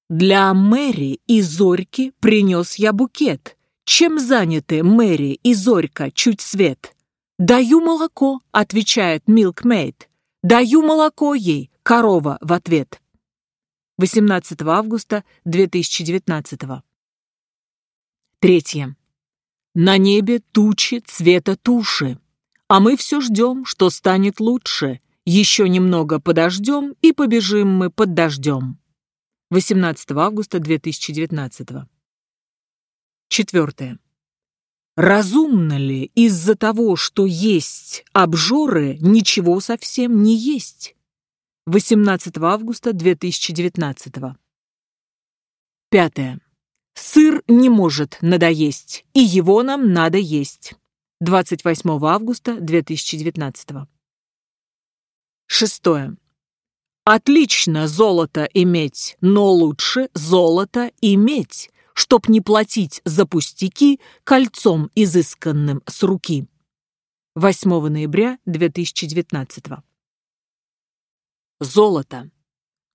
Для Мэри и Зорьки принес я букет. Чем заняты Мэри и Зорька чуть свет? «Даю молоко», — отвечает милкмейд. «Даю молоко ей», — корова в ответ. 18 августа 2019. Третье. На небе тучи цвета туши, а мы все ждем, что станет лучше. Еще немного подождем и побежим мы под дождем. 18 августа 2019. Четвертое. Разумно ли из-за того, что есть обжоры, ничего совсем не есть? 18 августа 2019. Пятое. Сыр не может надоесть, и его нам надо есть. 28 августа 2019. Шестое. Отлично золото иметь, но лучше золото иметь, чтоб не платить за пустяки кольцом изысканным с руки. 8 ноября 2019 Золото.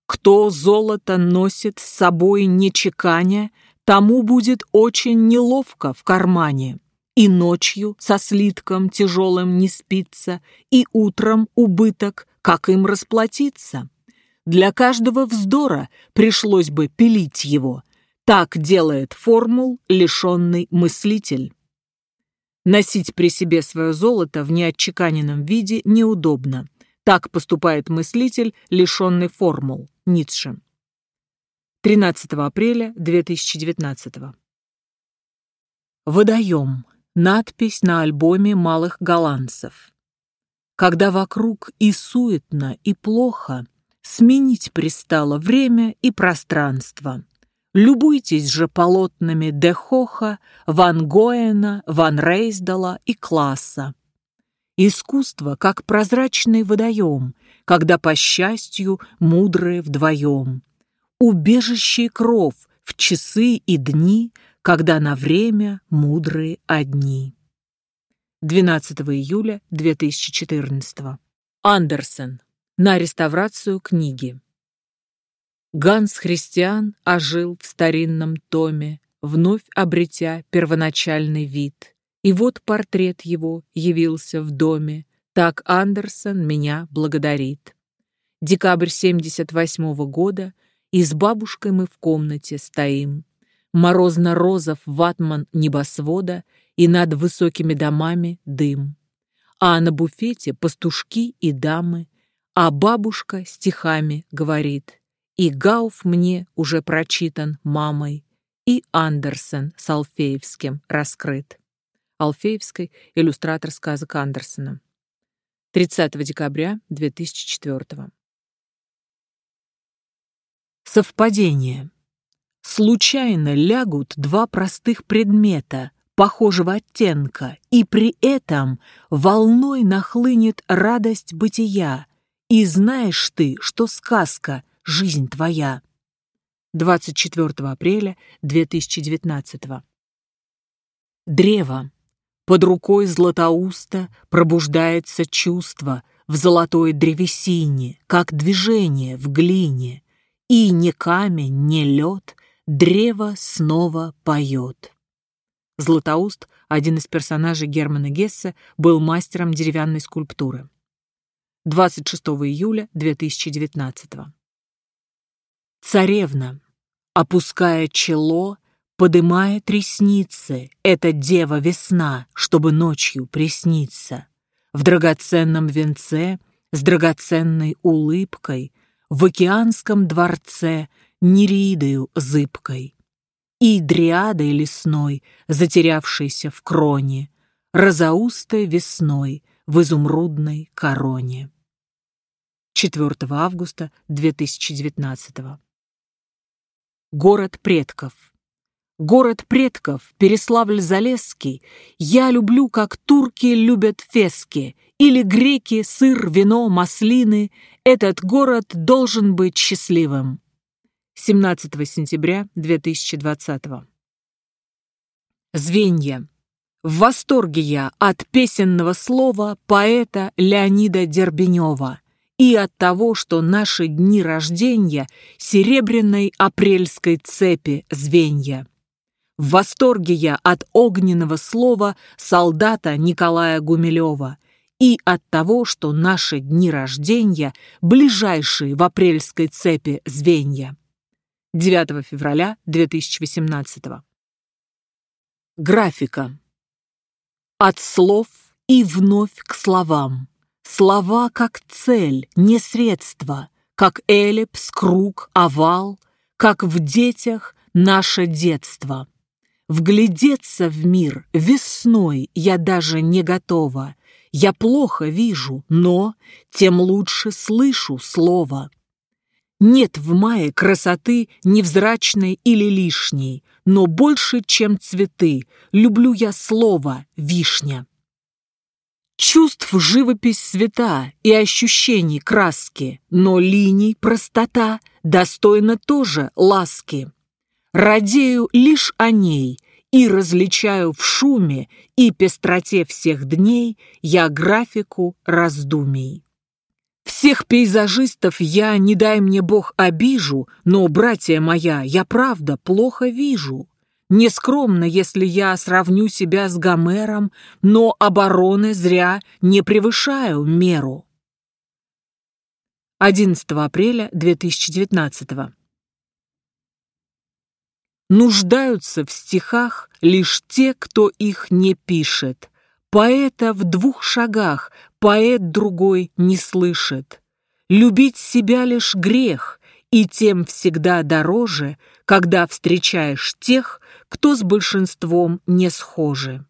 Кто золото носит с собой не чеканя, тому будет очень неловко в кармане. И ночью со слитком тяжелым не спится, и утром убыток, как им расплатиться. Для каждого вздора пришлось бы пилить его. Так делает формул лишенный мыслитель. Носить при себе свое золото в неотчеканенном виде неудобно. Так поступает мыслитель, лишенный формул. Ницше. 13 апреля 2019 Водоем. Надпись на альбоме малых голландцев. Когда вокруг и суетно, и плохо, Сменить пристало время и пространство. Любуйтесь же полотнами Дехоха, Ван Гоэна, Ван Рейсдала и Класса. Искусство, как прозрачный водоем, когда, по счастью, мудрые вдвоем. Убежище кров в часы и дни, когда на время мудрые одни. 12 июля 2014. Андерсен. На реставрацию книги. Ганс Христиан ожил в старинном томе, вновь обретя первоначальный вид. И вот портрет его явился в доме. Так Андерсон меня благодарит. Декабрь 78 -го года, и с бабушкой мы в комнате стоим. Морозно-розов ватман небосвода — и над высокими домами дым. А на буфете пастушки и дамы, а бабушка стихами говорит. И Гауф мне уже прочитан мамой, и Андерсен с Алфеевским раскрыт. Алфеевской иллюстратор сказок Андерсена. 30 декабря 2004 Совпадение. Случайно лягут два простых предмета, похожего оттенка, и при этом волной нахлынет радость бытия, и знаешь ты, что сказка — жизнь твоя. 24 апреля 2019 Древо. Под рукой Златоуста пробуждается чувство в золотой древесине, как движение в глине, и ни камень, ни лед, древо снова поет. Златоуст, один из персонажей Германа Гессе, был мастером деревянной скульптуры. 26 июля 2019 Царевна, опуская чело, подымает ресницы, эта дева весна, чтобы ночью присниться. В драгоценном венце, с драгоценной улыбкой, в океанском дворце, неридою зыбкой и дриадой лесной, затерявшейся в кроне, розоустой весной в изумрудной короне. 4 августа 2019 Город предков. Город предков, Переславль-Залесский, я люблю, как турки любят фески, или греки сыр, вино, маслины. Этот город должен быть счастливым. 17 сентября 2020 Звенья. В восторге я от песенного слова поэта Леонида Дербенева и от того, что наши дни рождения серебряной апрельской цепи звенья. В восторге я от огненного слова солдата Николая Гумилева и от того, что наши дни рождения ближайшие в апрельской цепи звенья. 9 февраля 2018. Графика. От слов и вновь к словам. Слова как цель, не средство, как эллипс, круг, овал, как в детях наше детство. Вглядеться в мир весной я даже не готова. Я плохо вижу, но тем лучше слышу слово. Нет в мае красоты невзрачной или лишней, но больше, чем цветы, люблю я слово «вишня». Чувств живопись света и ощущений краски, но линий простота достойна тоже ласки. Радею лишь о ней и различаю в шуме и пестроте всех дней я графику раздумий. Всех пейзажистов я, не дай мне Бог, обижу, но, братья моя, я правда плохо вижу. Нескромно, если я сравню себя с Гомером, но обороны зря не превышаю меру. 11 апреля 2019 Нуждаются в стихах лишь те, кто их не пишет. Поэта в двух шагах поэт другой не слышит. Любить себя лишь грех, и тем всегда дороже, когда встречаешь тех, кто с большинством не схожи.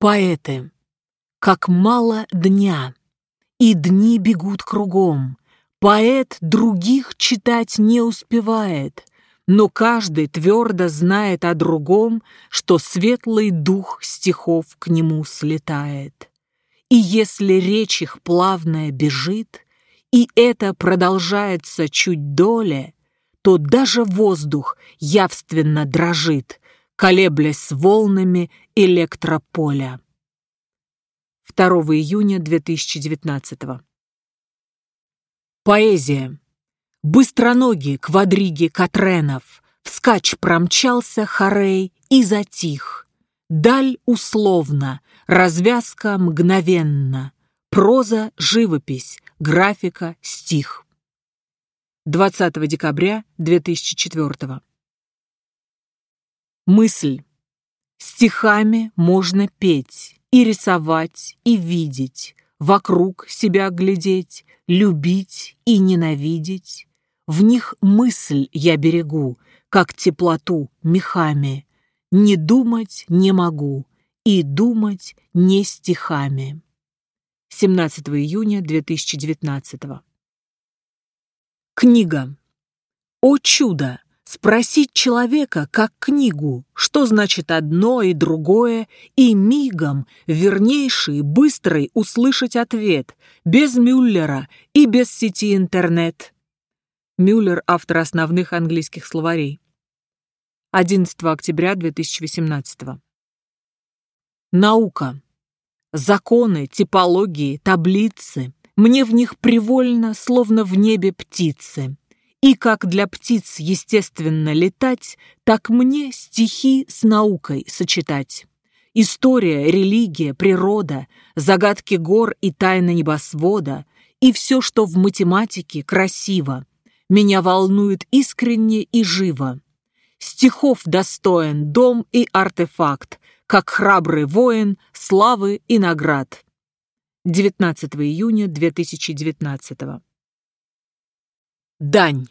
Поэты. Как мало дня, и дни бегут кругом. Поэт других читать не успевает, но каждый твердо знает о другом, что светлый дух стихов к нему слетает. И если речь их плавная бежит, и это продолжается чуть доле, то даже воздух явственно дрожит, колеблясь волнами электрополя. 2 июня 2019 Поэзия. Быстроногий квадриги Катренов, вскач промчался Харей и затих. Даль условно, развязка мгновенно, проза — живопись, графика — стих. 20 декабря 2004 Мысль. Стихами можно петь, и рисовать, и видеть, вокруг себя глядеть, любить и ненавидеть. В них мысль я берегу, как теплоту мехами. Не думать не могу, и думать не стихами. 17 июня 2019 Книга. О чудо! Спросить человека, как книгу, что значит одно и другое, и мигом, вернейший, быстрый услышать ответ, без Мюллера и без сети интернет. Мюллер – автор основных английских словарей. 11 октября 2018 Наука. Законы, типологии, таблицы. Мне в них привольно, словно в небе птицы. И как для птиц естественно летать, так мне стихи с наукой сочетать. История, религия, природа, загадки гор и тайны небосвода, и все, что в математике красиво – меня волнует искренне и живо. Стихов достоин дом и артефакт, как храбрый воин, славы и наград. 19 июня 2019 Дань.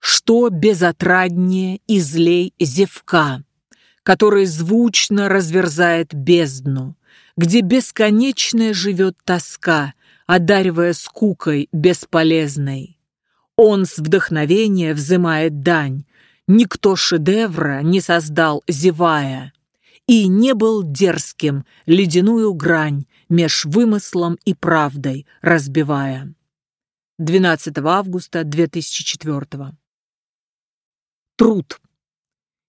Что безотраднее и злей зевка, который звучно разверзает бездну, где бесконечная живет тоска, одаривая скукой бесполезной. Он с вдохновения взымает дань. Никто шедевра не создал, зевая. И не был дерзким ледяную грань меж вымыслом и правдой разбивая. 12 августа 2004 Труд.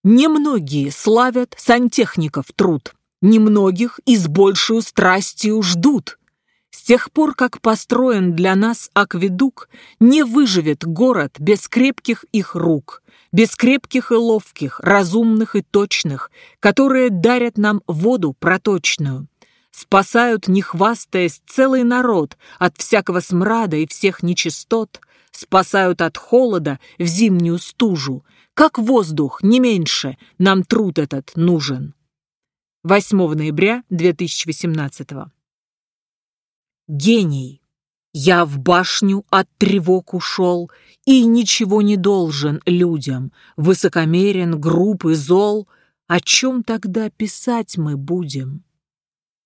Немногие славят сантехников труд, немногих и с большую страстью ждут. Тех пор, как построен для нас акведук, не выживет город без крепких их рук, без крепких и ловких, разумных и точных, которые дарят нам воду проточную. Спасают, не хвастаясь, целый народ от всякого смрада и всех нечистот, спасают от холода в зимнюю стужу. Как воздух, не меньше, нам труд этот нужен. 8 ноября 2018 гений. Я в башню от тревог ушел и ничего не должен людям, высокомерен, груб и зол. О чем тогда писать мы будем?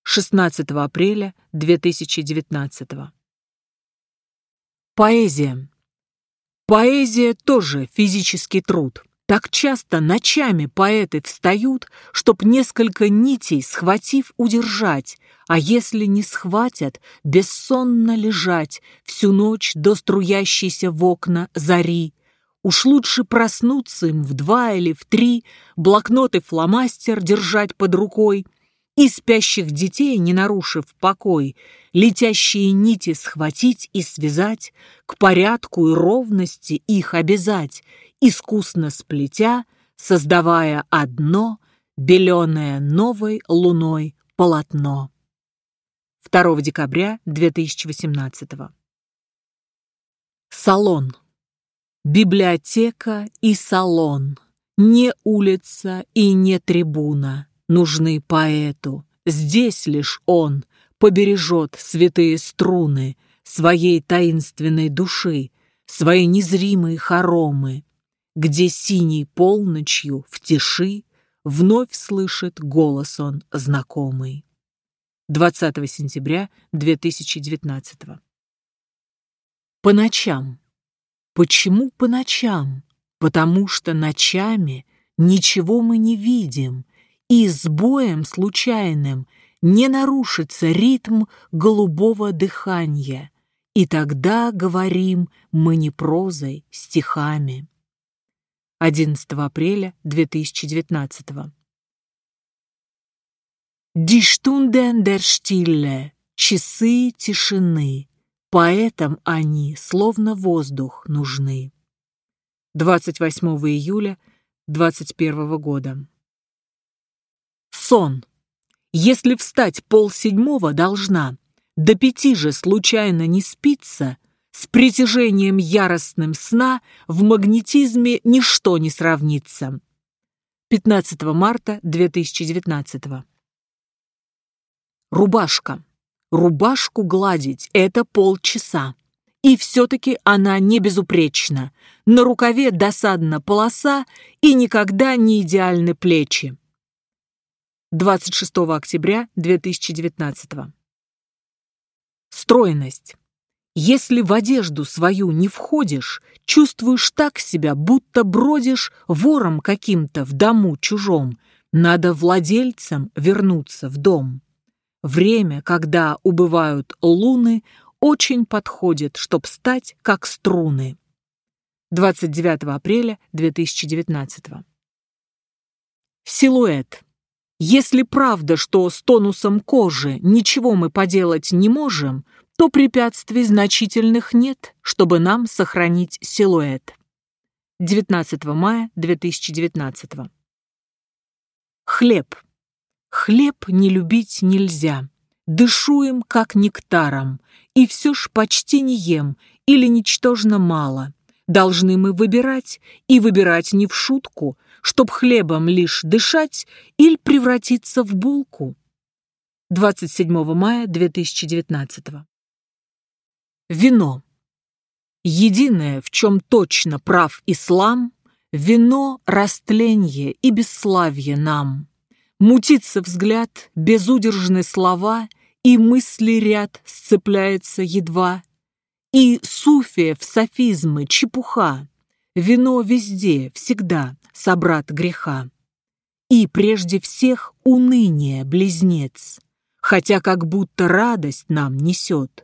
16 апреля 2019 Поэзия. Поэзия тоже физический труд. Так часто ночами поэты встают, чтоб несколько нитей, схватив, удержать, а если не схватят, бессонно лежать всю ночь до струящейся в окна зари. Уж лучше проснуться им в два или в три, блокнот и фломастер держать под рукой, и спящих детей, не нарушив покой, летящие нити схватить и связать, к порядку и ровности их обязать, искусно сплетя, создавая одно, беленое новой луной полотно. 2 декабря 2018 Салон. Библиотека и салон. Не улица и не трибуна нужны поэту. Здесь лишь он побережет святые струны своей таинственной души, свои незримые хоромы, где синей полночью в тиши вновь слышит голос он знакомый. 20 сентября 2019 По ночам. Почему по ночам? потому что ночами ничего мы не видим, и с боем случайным не нарушится ритм голубого дыхания, и тогда говорим мы не прозой, стихами. 11 апреля 2019 Die Stunden der Stille, часы тишины, поэтам они, словно воздух, нужны. 28 июля 21 года. Сон. Если встать полседьмого должна, до пяти же случайно не спится, с притяжением яростным сна в магнетизме ничто не сравнится. 15 марта 2019 Рубашка. Рубашку гладить – это полчаса. И все-таки она не безупречна. На рукаве досадна полоса и никогда не идеальны плечи. 26 октября 2019 Стройность. Если в одежду свою не входишь, чувствуешь так себя, будто бродишь вором каким-то в дому чужом, надо владельцам вернуться в дом. Время, когда убывают луны, очень подходит, чтобы стать как струны. 29 апреля 2019 Силуэт. Если правда, что с тонусом кожи ничего мы поделать не можем, то препятствий значительных нет, чтобы нам сохранить силуэт. 19 мая 2019 Хлеб. Хлеб не любить нельзя. Дышу им, как нектаром, и все ж почти не ем или ничтожно мало. Должны мы выбирать, и выбирать не в шутку, чтоб хлебом лишь дышать или превратиться в булку. 27 мая 2019 Вино. Единое, в чем точно прав ислам, вино – растление и бесславие нам. Мутится взгляд, безудержны слова, И мысли ряд сцепляется едва. И суфия в софизмы, чепуха, Вино везде, всегда, собрат греха. И прежде всех уныние, близнец, Хотя как будто радость нам несет,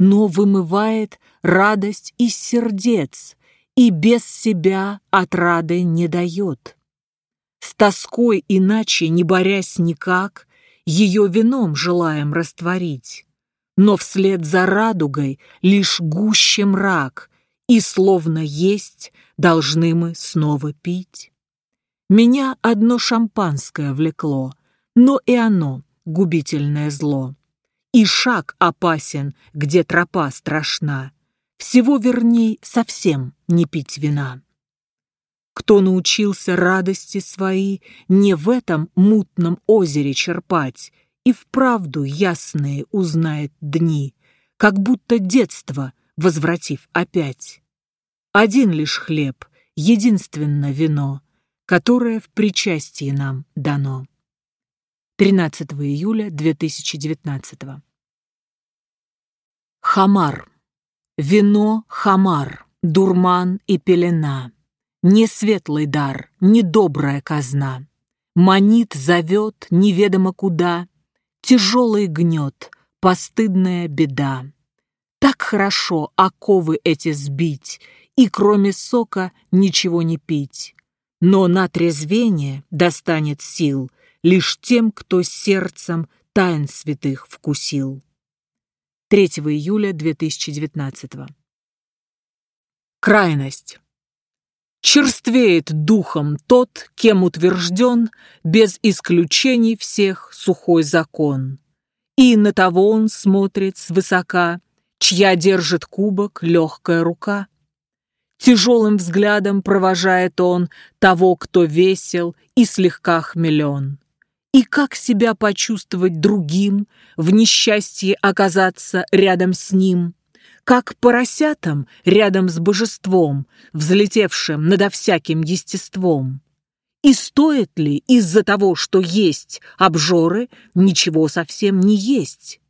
Но вымывает радость из сердец И без себя отрады не дает. С тоской иначе, не борясь никак, Ее вином желаем растворить. Но вслед за радугой лишь гуще мрак, И словно есть должны мы снова пить. Меня одно шампанское влекло, Но и оно губительное зло. И шаг опасен, где тропа страшна, Всего верней совсем не пить вина кто научился радости свои не в этом мутном озере черпать и вправду ясные узнает дни, как будто детство возвратив опять. Один лишь хлеб, единственно вино, которое в причастии нам дано. 13 июля 2019 Хамар. Вино, хамар, дурман и пелена. Не светлый дар, не добрая казна. Манит, зовет, неведомо куда. Тяжелый гнет, постыдная беда. Так хорошо оковы эти сбить, И кроме сока ничего не пить. Но на трезвение достанет сил Лишь тем, кто сердцем тайн святых вкусил. 3 июля 2019 Крайность. Черствеет духом тот, кем утвержден, без исключений всех сухой закон. И на того он смотрит свысока, чья держит кубок легкая рука. Тяжелым взглядом провожает он того, кто весел и слегка хмелен. И как себя почувствовать другим, в несчастье оказаться рядом с ним – как поросятам рядом с божеством, взлетевшим надо всяким естеством. И стоит ли из-за того, что есть обжоры, ничего совсем не есть?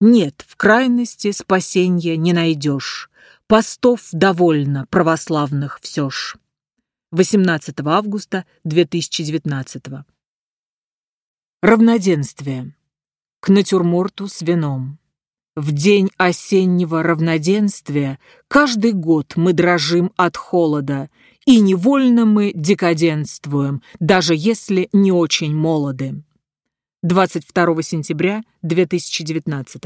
Нет, в крайности спасения не найдешь. Постов довольно православных все ж. 18 августа 2019. Равноденствие. К натюрморту с вином. В день осеннего равноденствия каждый год мы дрожим от холода, и невольно мы декаденствуем, даже если не очень молоды. 22 сентября 2019